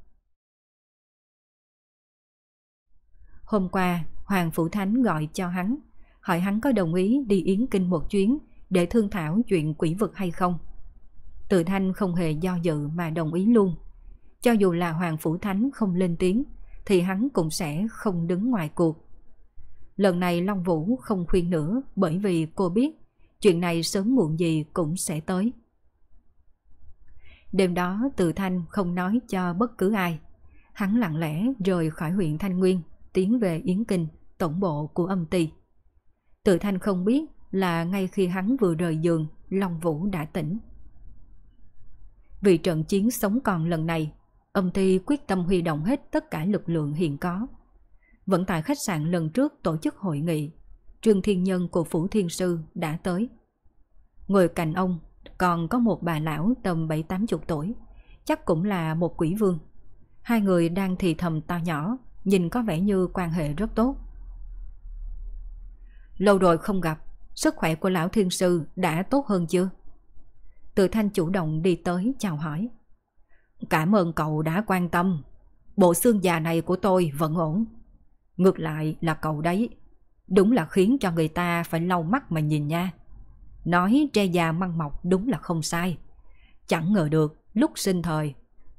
Hôm qua, Hoàng Phủ Thánh gọi cho hắn, hỏi hắn có đồng ý đi Yến Kinh một chuyến để thương thảo chuyện quỷ vực hay không. Từ Thanh không hề do dự mà đồng ý luôn. Cho dù là Hoàng Phủ Thánh không lên tiếng, thì hắn cũng sẽ không đứng ngoài cuộc. Lần này Long Vũ không khuyên nữa bởi vì cô biết chuyện này sớm muộn gì cũng sẽ tới. Đêm đó Từ Thanh không nói cho bất cứ ai. Hắn lặng lẽ rời khỏi huyện Thanh Nguyên, tiến về Yến Kinh, tổng bộ của âm ty. Từ Thanh không biết là ngay khi hắn vừa rời giường, Long Vũ đã tỉnh. Vì trận chiến sống còn lần này, âm ty quyết tâm huy động hết tất cả lực lượng hiện có. Vẫn tại khách sạn lần trước tổ chức hội nghị, Trương Thiên Nhân của Phủ Thiên Sư đã tới. Ngồi cạnh ông còn có một bà lão tầm 7-80 tuổi, chắc cũng là một quỷ vương. Hai người đang thì thầm to nhỏ, nhìn có vẻ như quan hệ rất tốt. Lâu rồi không gặp, sức khỏe của lão thiên sư đã tốt hơn chưa? Từ thanh chủ động đi tới chào hỏi. Cảm ơn cậu đã quan tâm. Bộ xương già này của tôi vẫn ổn. Ngược lại là cậu đấy. Đúng là khiến cho người ta phải lau mắt mà nhìn nha. Nói tre già măng mọc đúng là không sai. Chẳng ngờ được, lúc sinh thời,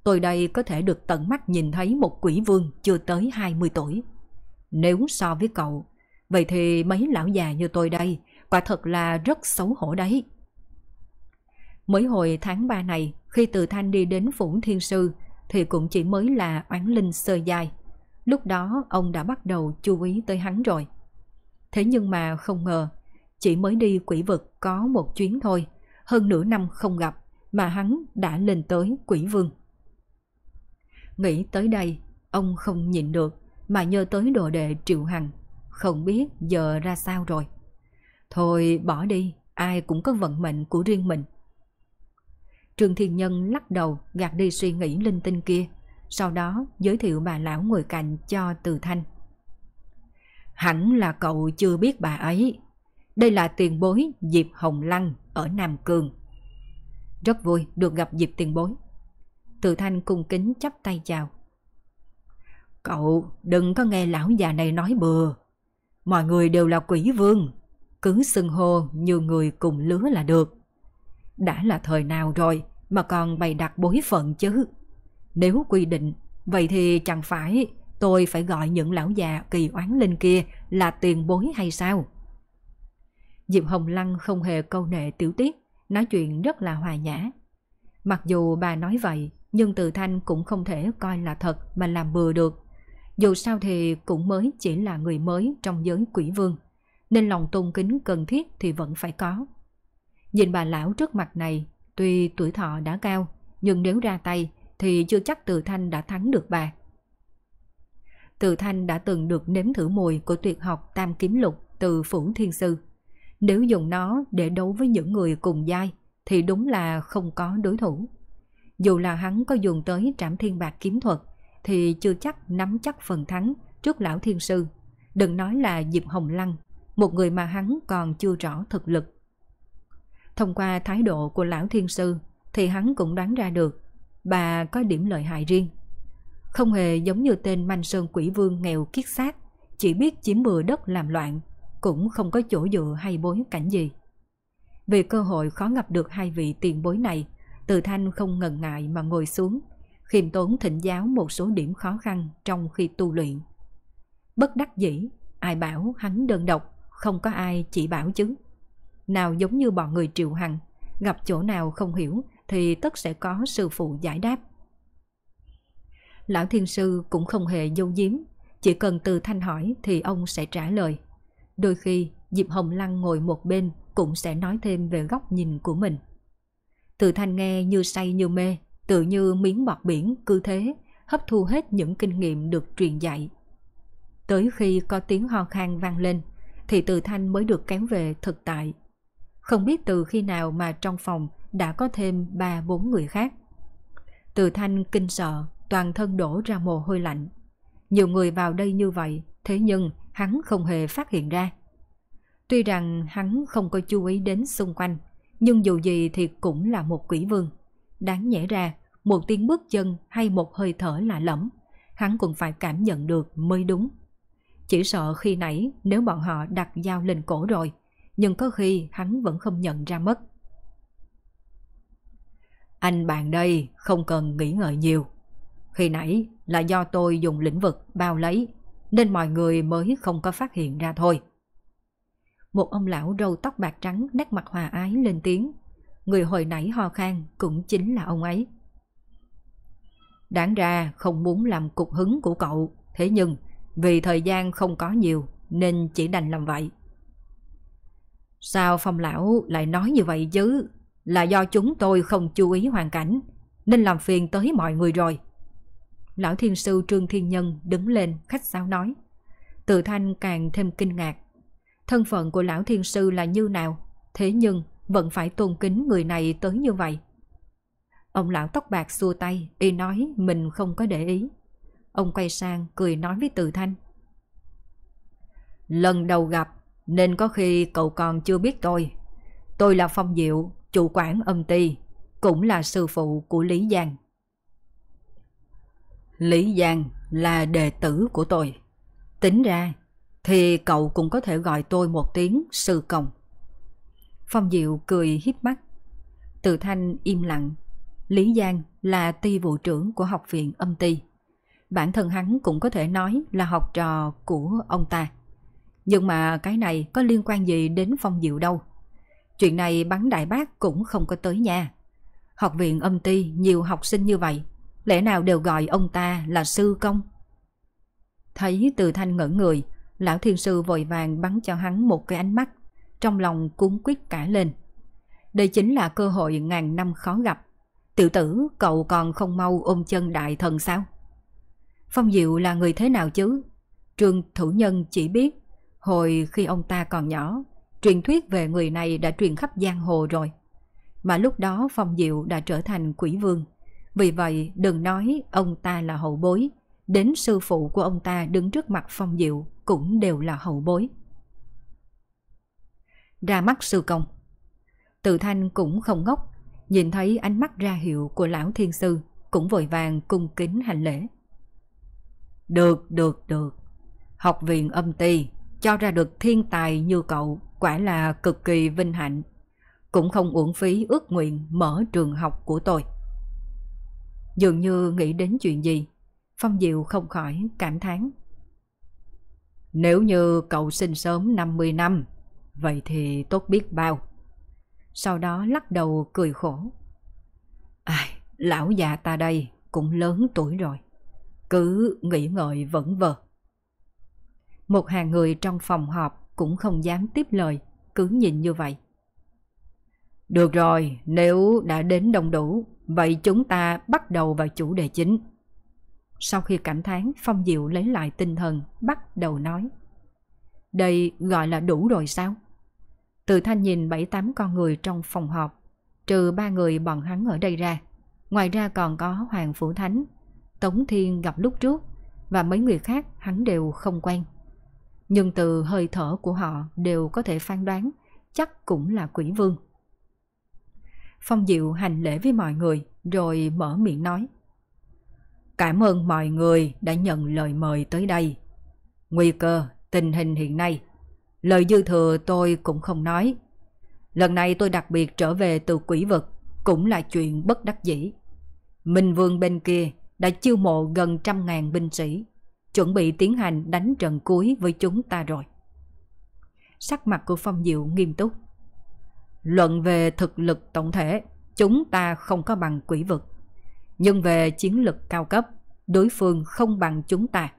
tôi đây có thể được tận mắt nhìn thấy một quỷ vương chưa tới 20 tuổi. Nếu so với cậu, vậy thì mấy lão già như tôi đây quả thật là rất xấu hổ đấy. Mới hồi tháng 3 này, khi Từ Thanh đi đến Phủ Thiên Sư, thì cũng chỉ mới là oán linh sơ dài. Lúc đó ông đã bắt đầu chú ý tới hắn rồi. Thế nhưng mà không ngờ, chỉ mới đi quỷ vực có một chuyến thôi, hơn nửa năm không gặp, mà hắn đã lên tới quỷ vương. Nghĩ tới đây, ông không nhịn được, mà nhớ tới đồ đệ Triệu Hằng, không biết giờ ra sao rồi. Thôi bỏ đi, ai cũng có vận mệnh của riêng mình. Trương Thiên Nhân lắc đầu gạt đi suy nghĩ linh tinh kia, sau đó giới thiệu bà lão ngồi cạnh cho Từ Thanh. Hẳn là cậu chưa biết bà ấy. Đây là tiền bối Diệp Hồng Lăng ở Nam Cường. Rất vui được gặp Diệp tiền bối. Từ Thanh cung kính chắp tay chào. Cậu đừng có nghe lão già này nói bừa. Mọi người đều là quỷ vương. Cứ xưng hô như người cùng lứa là được. Đã là thời nào rồi mà còn bày đặt bối phận chứ. Nếu quy định, vậy thì chẳng phải tôi phải gọi những lão già kỳ oán linh kia là tiền bối hay sao? Diệp Hồng Lăng không hề câu nệ tiểu tiết, nói chuyện rất là hòa nhã. Mặc dù bà nói vậy, nhưng Từ Thanh cũng không thể coi là thật mà làm bừa được. Dù sao thì cũng mới chỉ là người mới trong giới quỷ vương, nên lòng tôn kính cần thiết thì vẫn phải có. Nhìn bà lão trước mặt này, tuy tuổi thọ đã cao, nhưng nếu ra tay thì chưa chắc Từ Thanh đã thắng được bà. Từ Thanh đã từng được nếm thử mùi của tuyệt học Tam Kiếm Lục từ Phủ Thiên Sư. Nếu dùng nó để đấu với những người cùng giai thì đúng là không có đối thủ. Dù là hắn có dùng tới trảm thiên bạc kiếm thuật thì chưa chắc nắm chắc phần thắng trước lão thiên sư. Đừng nói là Diệp Hồng Lăng, một người mà hắn còn chưa rõ thực lực. Thông qua thái độ của lão thiên sư thì hắn cũng đoán ra được bà có điểm lợi hại riêng. Không hề giống như tên manh sơn quỷ vương nghèo kiết xác, chỉ biết chiếm bừa đất làm loạn, cũng không có chỗ dựa hay bối cảnh gì. Vì cơ hội khó gặp được hai vị tiền bối này, từ thanh không ngần ngại mà ngồi xuống, khiêm tốn thỉnh giáo một số điểm khó khăn trong khi tu luyện. Bất đắc dĩ, ai bảo hắn đơn độc, không có ai chỉ bảo chứ. Nào giống như bọn người triệu hằng, gặp chỗ nào không hiểu thì tất sẽ có sư phụ giải đáp. Lão thiên sư cũng không hề dâu diếm, chỉ cần từ thanh hỏi thì ông sẽ trả lời. Đôi khi Diệp Hồng Lăng ngồi một bên cũng sẽ nói thêm về góc nhìn của mình. Từ thanh nghe như say như mê, tự như miếng bọt biển cứ thế, hấp thu hết những kinh nghiệm được truyền dạy. Tới khi có tiếng ho khan vang lên, thì từ thanh mới được kéo về thực tại. Không biết từ khi nào mà trong phòng đã có thêm ba bốn người khác. Từ thanh kinh sợ, toàn thân đổ ra mồ hôi lạnh. Nhiều người vào đây như vậy, thế nhưng hắn không hề phát hiện ra. Tuy rằng hắn không có chú ý đến xung quanh, nhưng dù gì thì cũng là một quỷ vương. Đáng nhẽ ra, một tiếng bước chân hay một hơi thở lạ lẫm, hắn cũng phải cảm nhận được mới đúng. Chỉ sợ khi nãy nếu bọn họ đặt dao lên cổ rồi, nhưng có khi hắn vẫn không nhận ra mất. Anh bạn đây không cần nghĩ ngợi nhiều. Khi nãy là do tôi dùng lĩnh vực bao lấy, nên mọi người mới không có phát hiện ra thôi. Một ông lão râu tóc bạc trắng nét mặt hòa ái lên tiếng. Người hồi nãy ho khan cũng chính là ông ấy. Đáng ra không muốn làm cục hứng của cậu, thế nhưng vì thời gian không có nhiều nên chỉ đành làm vậy. Sao phong lão lại nói như vậy chứ? Là do chúng tôi không chú ý hoàn cảnh nên làm phiền tới mọi người rồi. Lão thiên sư Trương Thiên Nhân đứng lên khách sáo nói. Từ thanh càng thêm kinh ngạc. Thân phận của lão thiên sư là như nào? Thế nhưng vẫn phải tôn kính người này tới như vậy. Ông lão tóc bạc xua tay, y nói mình không có để ý. Ông quay sang cười nói với Từ Thanh. Lần đầu gặp nên có khi cậu còn chưa biết tôi. Tôi là Phong Diệu, chủ quản âm ty, cũng là sư phụ của Lý Giang. Lý Giang là đệ tử của tôi. Tính ra, thì cậu cũng có thể gọi tôi một tiếng sư công. Phong Diệu cười hiếp mắt. Từ Thanh im lặng. Lý Giang là ty vụ trưởng của học viện âm ti. Bản thân hắn cũng có thể nói là học trò của ông ta. Nhưng mà cái này có liên quan gì đến Phong Diệu đâu. Chuyện này bắn đại bác cũng không có tới nha. Học viện âm ty nhiều học sinh như vậy, lẽ nào đều gọi ông ta là sư công? Thấy từ thanh ngỡ người, lão thiên sư vội vàng bắn cho hắn một cái ánh mắt, trong lòng cuốn quyết cả lên. Đây chính là cơ hội ngàn năm khó gặp. Tiểu tử, cậu còn không mau ôm chân đại thần sao? Phong Diệu là người thế nào chứ? Trương Thủ Nhân chỉ biết, hồi khi ông ta còn nhỏ, truyền thuyết về người này đã truyền khắp giang hồ rồi. Mà lúc đó Phong Diệu đã trở thành quỷ vương. Vì vậy đừng nói ông ta là hậu bối, đến sư phụ của ông ta đứng trước mặt Phong Diệu cũng đều là hậu bối. Ra mắt sư công Từ thanh cũng không ngốc, nhìn thấy ánh mắt ra hiệu của lão thiên sư, cũng vội vàng cung kính hành lễ. Được, được, được. Học viện âm ti cho ra được thiên tài như cậu quả là cực kỳ vinh hạnh. Cũng không uổng phí ước nguyện mở trường học của tôi. Dường như nghĩ đến chuyện gì, Phong Diệu không khỏi cảm thán. Nếu như cậu sinh sớm 50 năm, vậy thì tốt biết bao. Sau đó lắc đầu cười khổ. Ai, lão già ta đây cũng lớn tuổi rồi. Cứ nghĩ ngợi vẫn vờ. Một hàng người trong phòng họp cũng không dám tiếp lời, cứ nhìn như vậy. Được rồi, nếu đã đến đông đủ, vậy chúng ta bắt đầu vào chủ đề chính. Sau khi cảm thán, Phong Diệu lấy lại tinh thần, bắt đầu nói. Đây gọi là đủ rồi sao? Từ thanh nhìn bảy tám con người trong phòng họp, trừ ba người bọn hắn ở đây ra. Ngoài ra còn có Hoàng Phủ Thánh, Tống Thiên gặp lúc trước, và mấy người khác hắn đều không quen. Nhưng từ hơi thở của họ đều có thể phán đoán, chắc cũng là quỷ vương. Phong Diệu hành lễ với mọi người, rồi mở miệng nói. Cảm ơn mọi người đã nhận lời mời tới đây. Nguy cơ, tình hình hiện nay, lời dư thừa tôi cũng không nói. Lần này tôi đặc biệt trở về từ quỷ vực, cũng là chuyện bất đắc dĩ. Minh Vương bên kia đã chiêu mộ gần trăm ngàn binh sĩ, chuẩn bị tiến hành đánh trận cuối với chúng ta rồi. Sắc mặt của Phong Diệu nghiêm túc. Luận về thực lực tổng thể, chúng ta không có bằng quỷ vực. Nhưng về chiến lực cao cấp, đối phương không bằng chúng ta.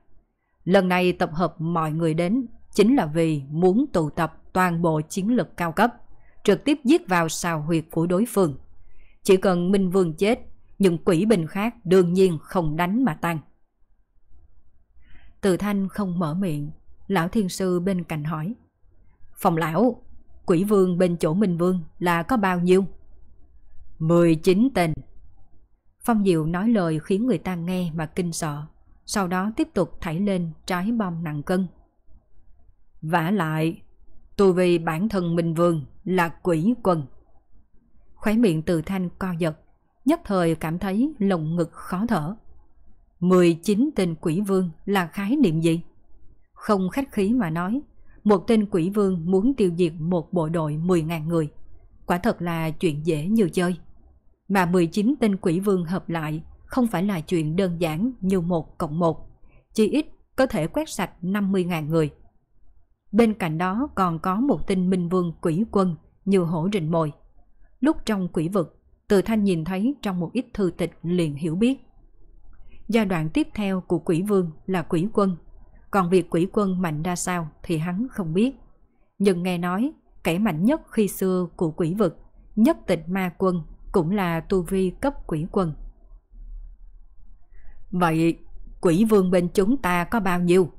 Lần này tập hợp mọi người đến chính là vì muốn tụ tập toàn bộ chiến lực cao cấp, trực tiếp giết vào sào huyệt của đối phương. Chỉ cần Minh Vương chết, những quỷ bình khác đương nhiên không đánh mà tăng. Từ thanh không mở miệng, lão thiên sư bên cạnh hỏi. Phòng lão, quỷ vương bên chỗ Minh Vương là có bao nhiêu? 19 tên. Phong Diệu nói lời khiến người ta nghe mà kinh sợ, sau đó tiếp tục thảy lên trái bom nặng cân. vả lại, tôi vì bản thân Minh Vương là quỷ quân. Khóe miệng từ thanh co giật, nhất thời cảm thấy lồng ngực khó thở. 19 tên quỷ vương là khái niệm gì? Không khách khí mà nói, một tên quỷ vương muốn tiêu diệt một bộ đội 10.000 người. Quả thật là chuyện dễ như chơi. Mà 19 tên quỷ vương hợp lại không phải là chuyện đơn giản như một cộng một. Chỉ ít có thể quét sạch 50.000 người. Bên cạnh đó còn có một tên minh vương quỷ quân như hổ rình mồi. Lúc trong quỷ vực, từ thanh nhìn thấy trong một ít thư tịch liền hiểu biết. Giai đoạn tiếp theo của quỷ vương là quỷ quân còn việc quỷ quân mạnh ra sao thì hắn không biết. Nhưng nghe nói, kẻ mạnh nhất khi xưa của quỷ vực, nhất tịch ma quân, cũng là tu vi cấp quỷ quân. Vậy, quỷ vương bên chúng ta có bao nhiêu?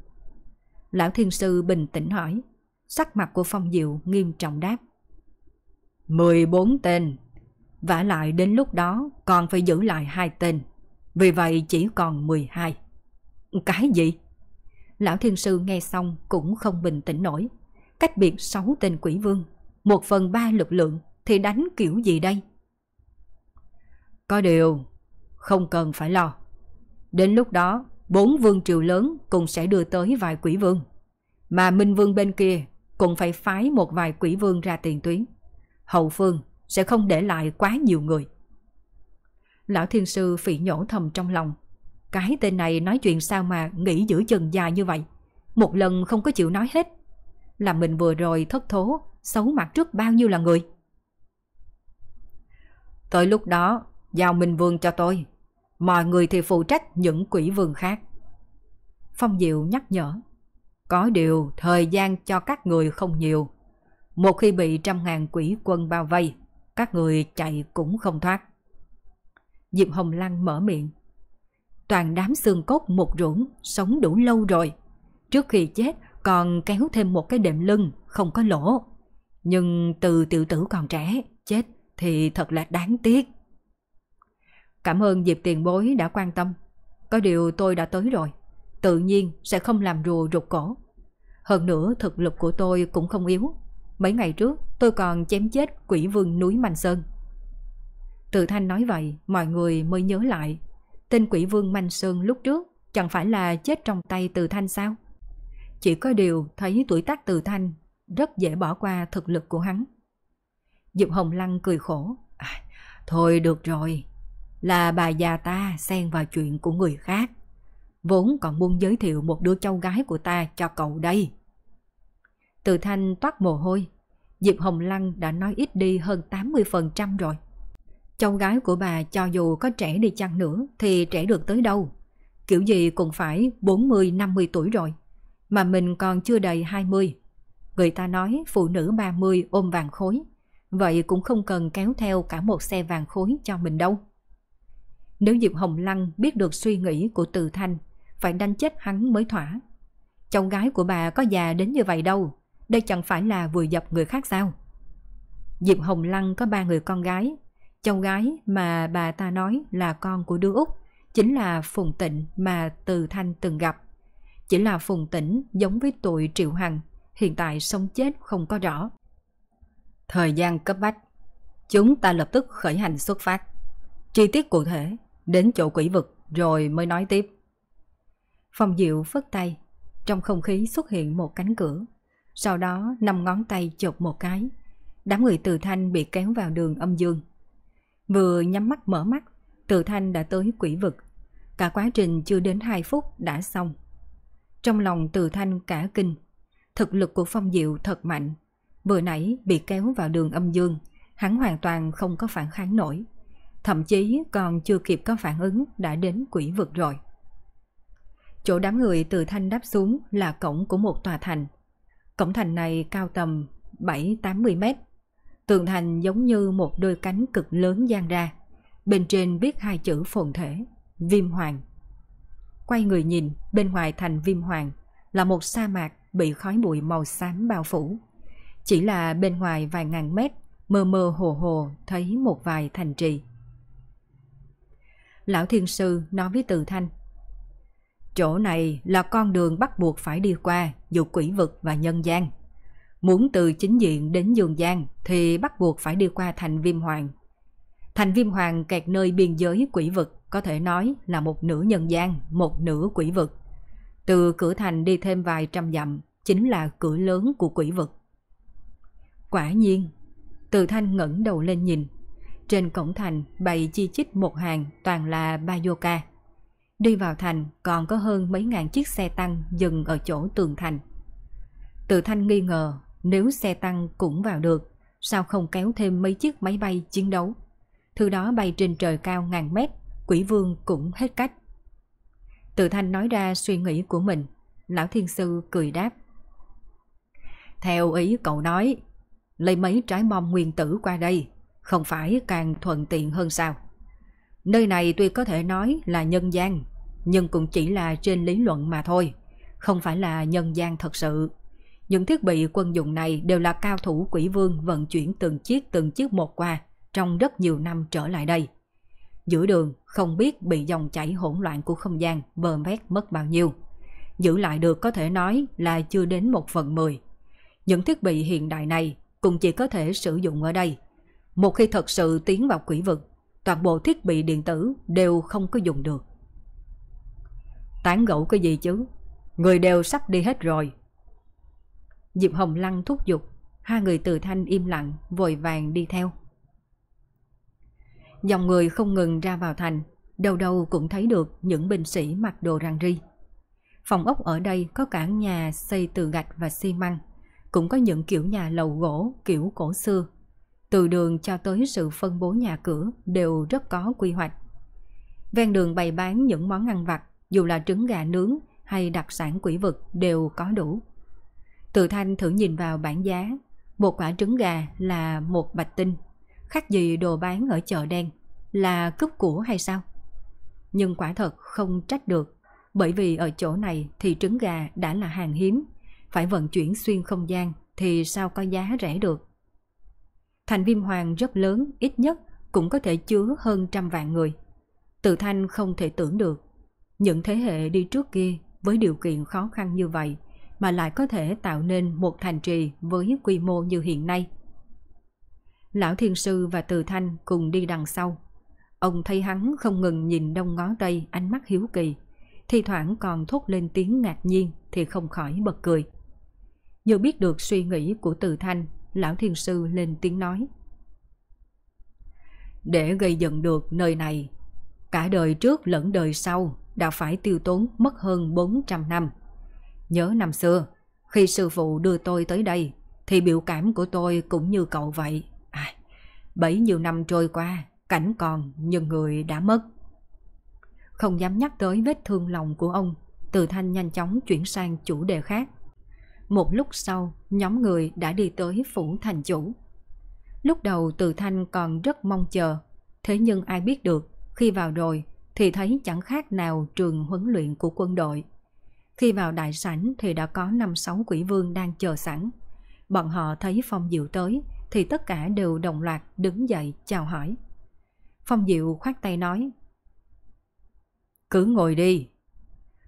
Lão thiên sư bình tĩnh hỏi. Sắc mặt của Phong Diệu nghiêm trọng đáp. 14 tên. vả lại đến lúc đó còn phải giữ lại hai tên. Vì vậy chỉ còn 12. Cái gì? Lão thiên sư nghe xong cũng không bình tĩnh nổi. Cách biệt sáu tên quỷ vương, một phần ba lực lượng thì đánh kiểu gì đây? Có điều, không cần phải lo. Đến lúc đó, bốn vương triều lớn cũng sẽ đưa tới vài quỷ vương. Mà Minh Vương bên kia cũng phải phái một vài quỷ vương ra tiền tuyến. Hậu phương sẽ không để lại quá nhiều người. Lão thiên sư phỉ nhổ thầm trong lòng. Cái tên này nói chuyện sao mà nghĩ giữ chừng dài như vậy. Một lần không có chịu nói hết. Là mình vừa rồi thất thố, xấu mặt trước bao nhiêu là người. Tới lúc đó, giao Minh Vương cho tôi. Mọi người thì phụ trách những quỷ vương khác. Phong Diệu nhắc nhở. Có điều thời gian cho các người không nhiều. Một khi bị trăm ngàn quỷ quân bao vây, các người chạy cũng không thoát. Diệp Hồng Lăng mở miệng. Toàn đám xương cốt một ruộng, sống đủ lâu rồi. Trước khi chết còn kéo thêm một cái đệm lưng, không có lỗ. Nhưng từ tiểu tử còn trẻ, chết thì thật là đáng tiếc. Cảm ơn Diệp tiền bối đã quan tâm. Có điều tôi đã tới rồi. Tự nhiên sẽ không làm rùa rụt cổ. Hơn nữa thực lực của tôi cũng không yếu. Mấy ngày trước tôi còn chém chết quỷ vương núi Mạnh Sơn. Từ Thanh nói vậy, mọi người mới nhớ lại. Tên quỷ vương Manh Sơn lúc trước chẳng phải là chết trong tay Từ Thanh sao? Chỉ có điều thấy tuổi tác Từ Thanh rất dễ bỏ qua thực lực của hắn. Diệp Hồng Lăng cười khổ. À, thôi được rồi, là bà già ta xen vào chuyện của người khác. Vốn còn muốn giới thiệu một đứa cháu gái của ta cho cậu đây. Từ thanh toát mồ hôi. Diệp Hồng Lăng đã nói ít đi hơn 80% rồi. Cháu gái của bà cho dù có trẻ đi chăng nữa thì trẻ được tới đâu. Kiểu gì cũng phải 40-50 tuổi rồi. Mà mình còn chưa đầy 20. Người ta nói phụ nữ 30 ôm vàng khối. Vậy cũng không cần kéo theo cả một xe vàng khối cho mình đâu. Nếu Diệp Hồng Lăng biết được suy nghĩ của Từ Thanh, phải đánh chết hắn mới thỏa. Cháu gái của bà có già đến như vậy đâu, đây chẳng phải là vừa dập người khác sao? Diệp Hồng Lăng có ba người con gái, cháu gái mà bà ta nói là con của đứa Úc, chính là Phùng Tịnh mà Từ Thanh từng gặp. Chỉ là Phùng Tĩnh giống với tuổi Triệu Hằng, hiện tại sống chết không có rõ. Thời gian cấp bách, chúng ta lập tức khởi hành xuất phát. Chi tiết cụ thể, đến chỗ quỷ vực rồi mới nói tiếp. Phong Diệu phất tay, trong không khí xuất hiện một cánh cửa. Sau đó năm ngón tay chộp một cái. Đám người từ thanh bị kéo vào đường âm dương. Vừa nhắm mắt mở mắt, từ thanh đã tới quỷ vực. Cả quá trình chưa đến 2 phút đã xong. Trong lòng từ thanh cả kinh. Thực lực của Phong Diệu thật mạnh. Vừa nãy bị kéo vào đường âm dương, hắn hoàn toàn không có phản kháng nổi. Thậm chí còn chưa kịp có phản ứng đã đến quỷ vực rồi. Chỗ đám người từ thanh đáp xuống là cổng của một tòa thành. Cổng thành này cao tầm 7-80 mét. Tường thành giống như một đôi cánh cực lớn dang ra. Bên trên viết hai chữ phồn thể, Viêm Hoàng. Quay người nhìn, bên ngoài thành Viêm Hoàng là một sa mạc bị khói bụi màu xám bao phủ. Chỉ là bên ngoài vài ngàn mét, mơ mơ hồ hồ thấy một vài thành trì. Lão Thiên Sư nói với Từ Thanh Chỗ này là con đường bắt buộc phải đi qua dù quỷ vực và nhân gian. Muốn từ chính diện đến dương gian thì bắt buộc phải đi qua thành Viêm Hoàng. Thành Viêm Hoàng kẹt nơi biên giới quỷ vực có thể nói là một nửa nhân gian, một nửa quỷ vực. Từ cửa thành đi thêm vài trăm dặm chính là cửa lớn của quỷ vực. Quả nhiên, từ thanh ngẩng đầu lên nhìn. Trên cổng thành bày chi chít một hàng toàn là Bayoka. Đi vào thành còn có hơn mấy ngàn chiếc xe tăng dừng ở chỗ tường thành. Từ thanh nghi ngờ nếu xe tăng cũng vào được, sao không kéo thêm mấy chiếc máy bay chiến đấu. Thứ đó bay trên trời cao ngàn mét, quỷ vương cũng hết cách. Từ thanh nói ra suy nghĩ của mình, lão thiên sư cười đáp. Theo ý cậu nói, lấy mấy trái bom nguyên tử qua đây, không phải càng thuận tiện hơn sao? Nơi này tuy có thể nói là nhân gian, nhưng cũng chỉ là trên lý luận mà thôi, không phải là nhân gian thật sự. Những thiết bị quân dụng này đều là cao thủ quỷ vương vận chuyển từng chiếc từng chiếc một qua trong rất nhiều năm trở lại đây. Giữa đường không biết bị dòng chảy hỗn loạn của không gian bờ vét mất bao nhiêu. Giữ lại được có thể nói là chưa đến một phần mười. Những thiết bị hiện đại này cũng chỉ có thể sử dụng ở đây. Một khi thật sự tiến vào quỷ vực, toàn bộ thiết bị điện tử đều không có dùng được. Tán gẫu cái gì chứ? Người đều sắp đi hết rồi. Diệp Hồng Lăng thúc giục, hai người từ thanh im lặng, vội vàng đi theo. Dòng người không ngừng ra vào thành, đầu đầu cũng thấy được những binh sĩ mặc đồ răng ri. Phòng ốc ở đây có cả nhà xây từ gạch và xi măng, cũng có những kiểu nhà lầu gỗ kiểu cổ xưa. Từ đường cho tới sự phân bố nhà cửa đều rất có quy hoạch. Ven đường bày bán những món ăn vặt, dù là trứng gà nướng hay đặc sản quỷ vực đều có đủ. Từ thanh thử nhìn vào bảng giá, một quả trứng gà là một bạch tinh, khác gì đồ bán ở chợ đen, là cướp của hay sao? Nhưng quả thật không trách được, bởi vì ở chỗ này thì trứng gà đã là hàng hiếm, phải vận chuyển xuyên không gian thì sao có giá rẻ được. Thành viêm hoàng rất lớn, ít nhất cũng có thể chứa hơn trăm vạn người. Từ thanh không thể tưởng được, những thế hệ đi trước kia với điều kiện khó khăn như vậy mà lại có thể tạo nên một thành trì với quy mô như hiện nay. Lão Thiên Sư và Từ Thanh cùng đi đằng sau. Ông thấy hắn không ngừng nhìn đông ngó tây ánh mắt hiếu kỳ, thi thoảng còn thốt lên tiếng ngạc nhiên thì không khỏi bật cười. Như biết được suy nghĩ của Từ Thanh, Lão Thiên Sư lên tiếng nói. Để gây dựng được nơi này, cả đời trước lẫn đời sau đã phải tiêu tốn mất hơn 400 năm. Nhớ năm xưa, khi sư phụ đưa tôi tới đây, thì biểu cảm của tôi cũng như cậu vậy. À, bấy nhiêu năm trôi qua, cảnh còn nhưng người đã mất. Không dám nhắc tới vết thương lòng của ông, Từ Thanh nhanh chóng chuyển sang chủ đề khác. Một lúc sau, nhóm người đã đi tới phủ thành chủ. Lúc đầu Từ Thanh còn rất mong chờ, thế nhưng ai biết được, khi vào rồi thì thấy chẳng khác nào trường huấn luyện của quân đội. Khi vào đại sảnh thì đã có năm sáu quỷ vương đang chờ sẵn. Bọn họ thấy Phong Diệu tới thì tất cả đều đồng loạt đứng dậy chào hỏi. Phong Diệu khoát tay nói Cứ ngồi đi.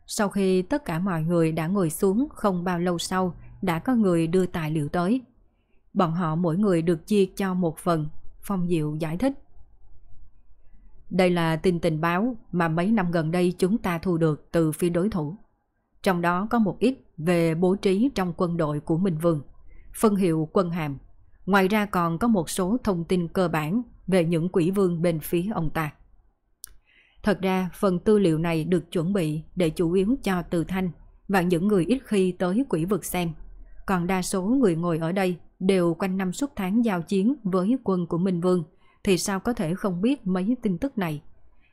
Sau khi tất cả mọi người đã ngồi xuống không bao lâu sau đã có người đưa tài liệu tới. Bọn họ mỗi người được chia cho một phần, Phong Diệu giải thích. Đây là tin tình báo mà mấy năm gần đây chúng ta thu được từ phía đối thủ. Trong đó có một ít về bố trí trong quân đội của Minh Vương, phân hiệu quân hàm. Ngoài ra còn có một số thông tin cơ bản về những quỷ vương bên phía ông ta. Thật ra phần tư liệu này được chuẩn bị để chủ yếu cho Từ Thanh và những người ít khi tới quỷ vực xem. Còn đa số người ngồi ở đây đều quanh năm suốt tháng giao chiến với quân của Minh Vương thì sao có thể không biết mấy tin tức này.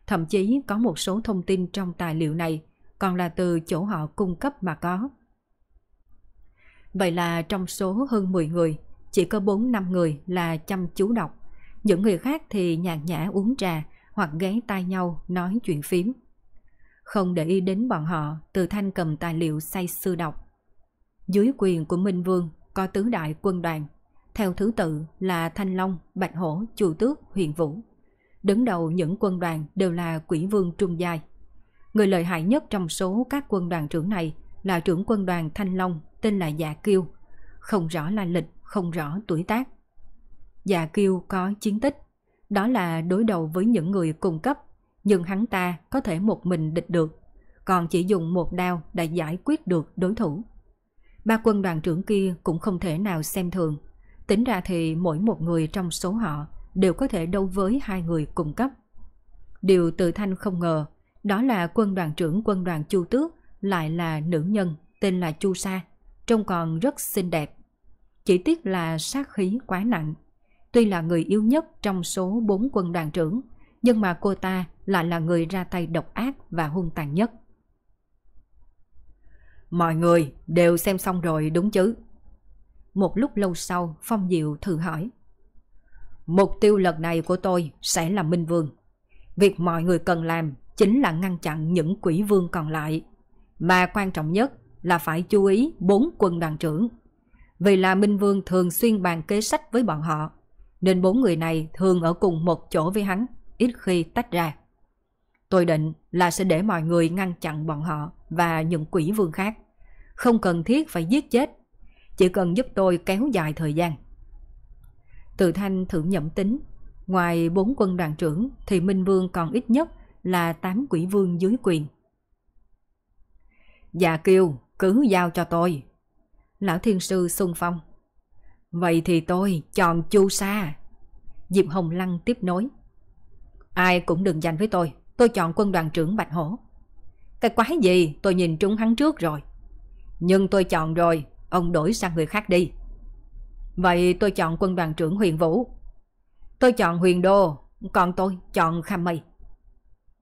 Thậm chí có một số thông tin trong tài liệu này còn là từ chỗ họ cung cấp mà có. Vậy là trong số hơn 10 người, chỉ có 4-5 người là chăm chú đọc. Những người khác thì nhàn nhã uống trà hoặc ghé tai nhau nói chuyện phím. Không để ý đến bọn họ, từ thanh cầm tài liệu say sư đọc. Dưới quyền của Minh Vương có tứ đại quân đoàn, theo thứ tự là Thanh Long, Bạch Hổ, Chu Tước, Huyền Vũ. Đứng đầu những quân đoàn đều là quỷ vương trung giai. Người lợi hại nhất trong số các quân đoàn trưởng này là trưởng quân đoàn Thanh Long tên là Dạ Kiêu. Không rõ là lịch, không rõ tuổi tác. Dạ Kiêu có chiến tích, đó là đối đầu với những người cung cấp, nhưng hắn ta có thể một mình địch được, còn chỉ dùng một đao đã giải quyết được đối thủ. Ba quân đoàn trưởng kia cũng không thể nào xem thường. Tính ra thì mỗi một người trong số họ đều có thể đấu với hai người cung cấp. Điều tự thanh không ngờ đó là quân đoàn trưởng quân đoàn Chu Tước lại là nữ nhân tên là Chu Sa, trông còn rất xinh đẹp. Chỉ tiếc là sát khí quá nặng. Tuy là người yếu nhất trong số bốn quân đoàn trưởng, nhưng mà cô ta lại là người ra tay độc ác và hung tàn nhất. Mọi người đều xem xong rồi đúng chứ? Một lúc lâu sau, Phong Diệu thử hỏi. Mục tiêu lần này của tôi sẽ là Minh Vương. Việc mọi người cần làm chính là ngăn chặn những quỷ vương còn lại. Mà quan trọng nhất là phải chú ý bốn quân đoàn trưởng. Vì là Minh Vương thường xuyên bàn kế sách với bọn họ, nên bốn người này thường ở cùng một chỗ với hắn, ít khi tách ra. Tôi định là sẽ để mọi người ngăn chặn bọn họ và những quỷ vương khác. Không cần thiết phải giết chết, chỉ cần giúp tôi kéo dài thời gian. Từ thanh thử nhậm tính, ngoài bốn quân đoàn trưởng thì Minh Vương còn ít nhất là tám quỷ vương dưới quyền. Dạ kêu, cứ giao cho tôi. Lão thiên sư xung phong. Vậy thì tôi chọn chu sa. Diệp Hồng Lăng tiếp nối. Ai cũng đừng giành với tôi, tôi chọn quân đoàn trưởng Bạch Hổ. Cái quái gì tôi nhìn trúng hắn trước rồi. Nhưng tôi chọn rồi, ông đổi sang người khác đi. Vậy tôi chọn quân đoàn trưởng Huyền Vũ. Tôi chọn Huyền Đô, còn tôi chọn Kham Mây.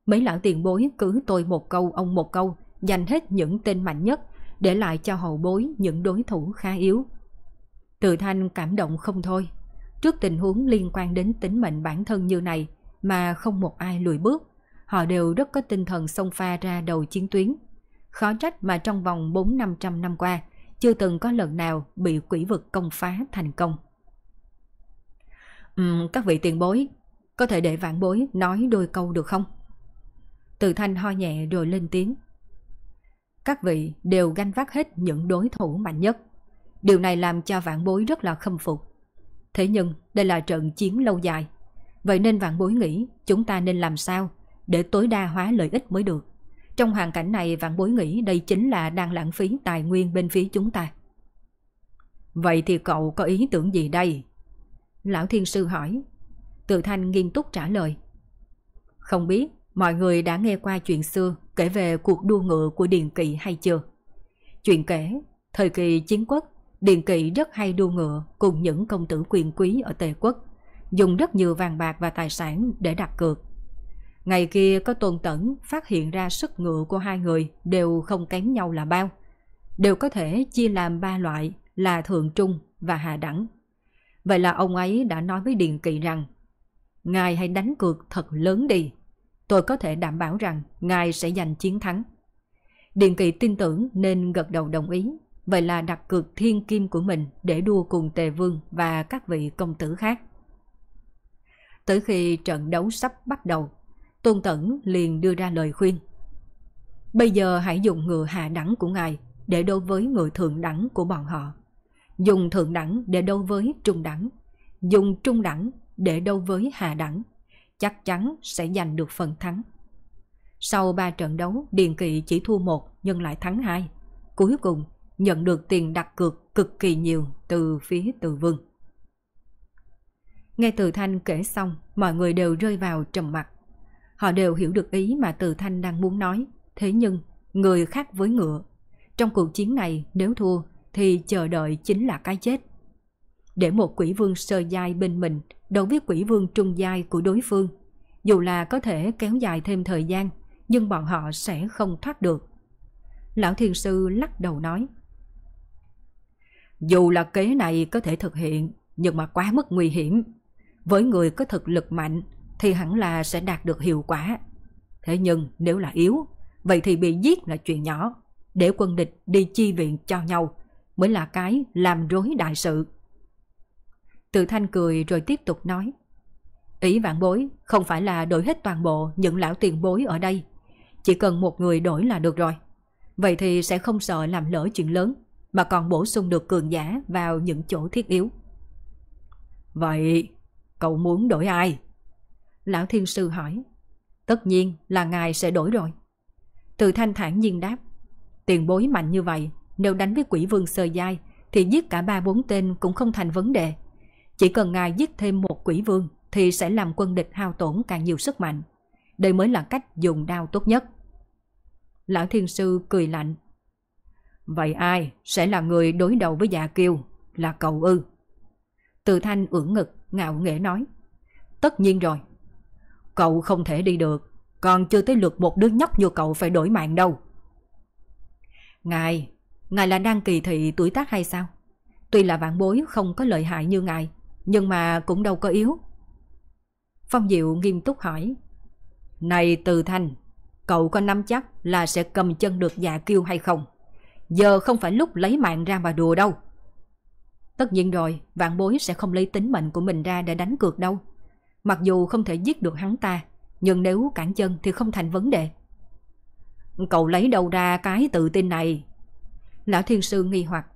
Mấy lão tiền bối cứ tôi một câu ông một câu, dành hết những tên mạnh nhất, để lại cho hậu bối những đối thủ khá yếu. Từ thanh cảm động không thôi. Trước tình huống liên quan đến tính mệnh bản thân như này mà không một ai lùi bước, họ đều rất có tinh thần xông pha ra đầu chiến tuyến. Khó trách mà trong vòng 4-500 năm qua, chưa từng có lần nào bị quỷ vực công phá thành công. Uhm, các vị tiền bối, có thể để vạn bối nói đôi câu được không? Từ thanh ho nhẹ rồi lên tiếng. Các vị đều ganh vác hết những đối thủ mạnh nhất. Điều này làm cho vạn bối rất là khâm phục. Thế nhưng, đây là trận chiến lâu dài. Vậy nên vạn bối nghĩ chúng ta nên làm sao để tối đa hóa lợi ích mới được. Trong hoàn cảnh này, vạn bối nghĩ đây chính là đang lãng phí tài nguyên bên phía chúng ta. Vậy thì cậu có ý tưởng gì đây? Lão Thiên Sư hỏi. Từ Thanh nghiêm túc trả lời. Không biết mọi người đã nghe qua chuyện xưa kể về cuộc đua ngựa của Điền Kỵ hay chưa? Chuyện kể, thời kỳ chiến quốc, Điền Kỵ rất hay đua ngựa cùng những công tử quyền quý ở Tề quốc, dùng rất nhiều vàng bạc và tài sản để đặt cược. Ngày kia có tôn tẩn phát hiện ra sức ngựa của hai người đều không kém nhau là bao. Đều có thể chia làm ba loại là thượng trung và hạ đẳng. Vậy là ông ấy đã nói với Điền Kỵ rằng Ngài hãy đánh cược thật lớn đi. Tôi có thể đảm bảo rằng Ngài sẽ giành chiến thắng. điện Kỵ tin tưởng nên gật đầu đồng ý. Vậy là đặt cược thiên kim của mình để đua cùng Tề Vương và các vị công tử khác. Tới khi trận đấu sắp bắt đầu, Tôn Tẩn liền đưa ra lời khuyên. Bây giờ hãy dùng ngựa hạ đẳng của ngài để đấu với ngựa thượng đẳng của bọn họ. Dùng thượng đẳng để đấu với trung đẳng. Dùng trung đẳng để đấu với hạ đẳng. Chắc chắn sẽ giành được phần thắng. Sau ba trận đấu, Điền Kỵ chỉ thua một nhưng lại thắng hai. Cuối cùng, nhận được tiền đặt cược cực kỳ nhiều từ phía từ vương. Nghe từ thanh kể xong, mọi người đều rơi vào trầm mặc. Họ đều hiểu được ý mà Từ Thanh đang muốn nói. Thế nhưng, người khác với ngựa. Trong cuộc chiến này, nếu thua, thì chờ đợi chính là cái chết. Để một quỷ vương sơ giai bên mình đấu với quỷ vương trung giai của đối phương, dù là có thể kéo dài thêm thời gian, nhưng bọn họ sẽ không thoát được. Lão Thiên Sư lắc đầu nói. Dù là kế này có thể thực hiện, nhưng mà quá mức nguy hiểm. Với người có thực lực mạnh thì hẳn là sẽ đạt được hiệu quả. Thế nhưng nếu là yếu, vậy thì bị giết là chuyện nhỏ. Để quân địch đi chi viện cho nhau mới là cái làm rối đại sự. Tự thanh cười rồi tiếp tục nói. Ý vạn bối không phải là đổi hết toàn bộ những lão tiền bối ở đây. Chỉ cần một người đổi là được rồi. Vậy thì sẽ không sợ làm lỡ chuyện lớn, mà còn bổ sung được cường giả vào những chỗ thiết yếu. Vậy, cậu muốn đổi ai? Lão Thiên Sư hỏi. Tất nhiên là ngài sẽ đổi rồi. Từ thanh thản nhiên đáp. Tiền bối mạnh như vậy, nếu đánh với quỷ vương sơ giai, thì giết cả ba bốn tên cũng không thành vấn đề. Chỉ cần ngài giết thêm một quỷ vương, thì sẽ làm quân địch hao tổn càng nhiều sức mạnh. Đây mới là cách dùng đao tốt nhất. Lão Thiên Sư cười lạnh. Vậy ai sẽ là người đối đầu với già kiêu? Là cậu ư? Từ thanh ưỡn ngực, ngạo nghễ nói. Tất nhiên rồi, Cậu không thể đi được Còn chưa tới lượt một đứa nhóc như cậu phải đổi mạng đâu Ngài Ngài là đang kỳ thị tuổi tác hay sao Tuy là vạn bối không có lợi hại như ngài nhưng mà cũng đâu có yếu Phong Diệu nghiêm túc hỏi Này Từ Thanh Cậu có nắm chắc là sẽ cầm chân được dạ kiêu hay không Giờ không phải lúc lấy mạng ra mà đùa đâu Tất nhiên rồi Vạn bối sẽ không lấy tính mệnh của mình ra để đánh cược đâu Mặc dù không thể giết được hắn ta, nhưng nếu cản chân thì không thành vấn đề. Cậu lấy đâu ra cái tự tin này? Lão Thiên Sư nghi hoặc.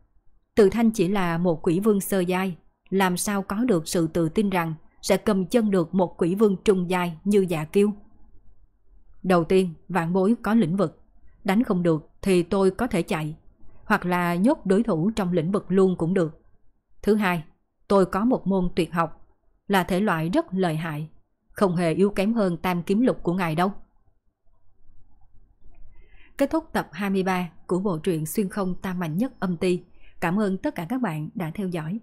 Từ thanh chỉ là một quỷ vương sơ giai, làm sao có được sự tự tin rằng sẽ cầm chân được một quỷ vương trung dài như dạ kiêu. Đầu tiên, vạn bối có lĩnh vực, đánh không được thì tôi có thể chạy, hoặc là nhốt đối thủ trong lĩnh vực luôn cũng được. Thứ hai, tôi có một môn tuyệt học, là thể loại rất lợi hại, không hề yếu kém hơn tam kiếm lục của ngài đâu. Kết thúc tập 23 của bộ truyện xuyên không tam mạnh nhất âm ti. Cảm ơn tất cả các bạn đã theo dõi.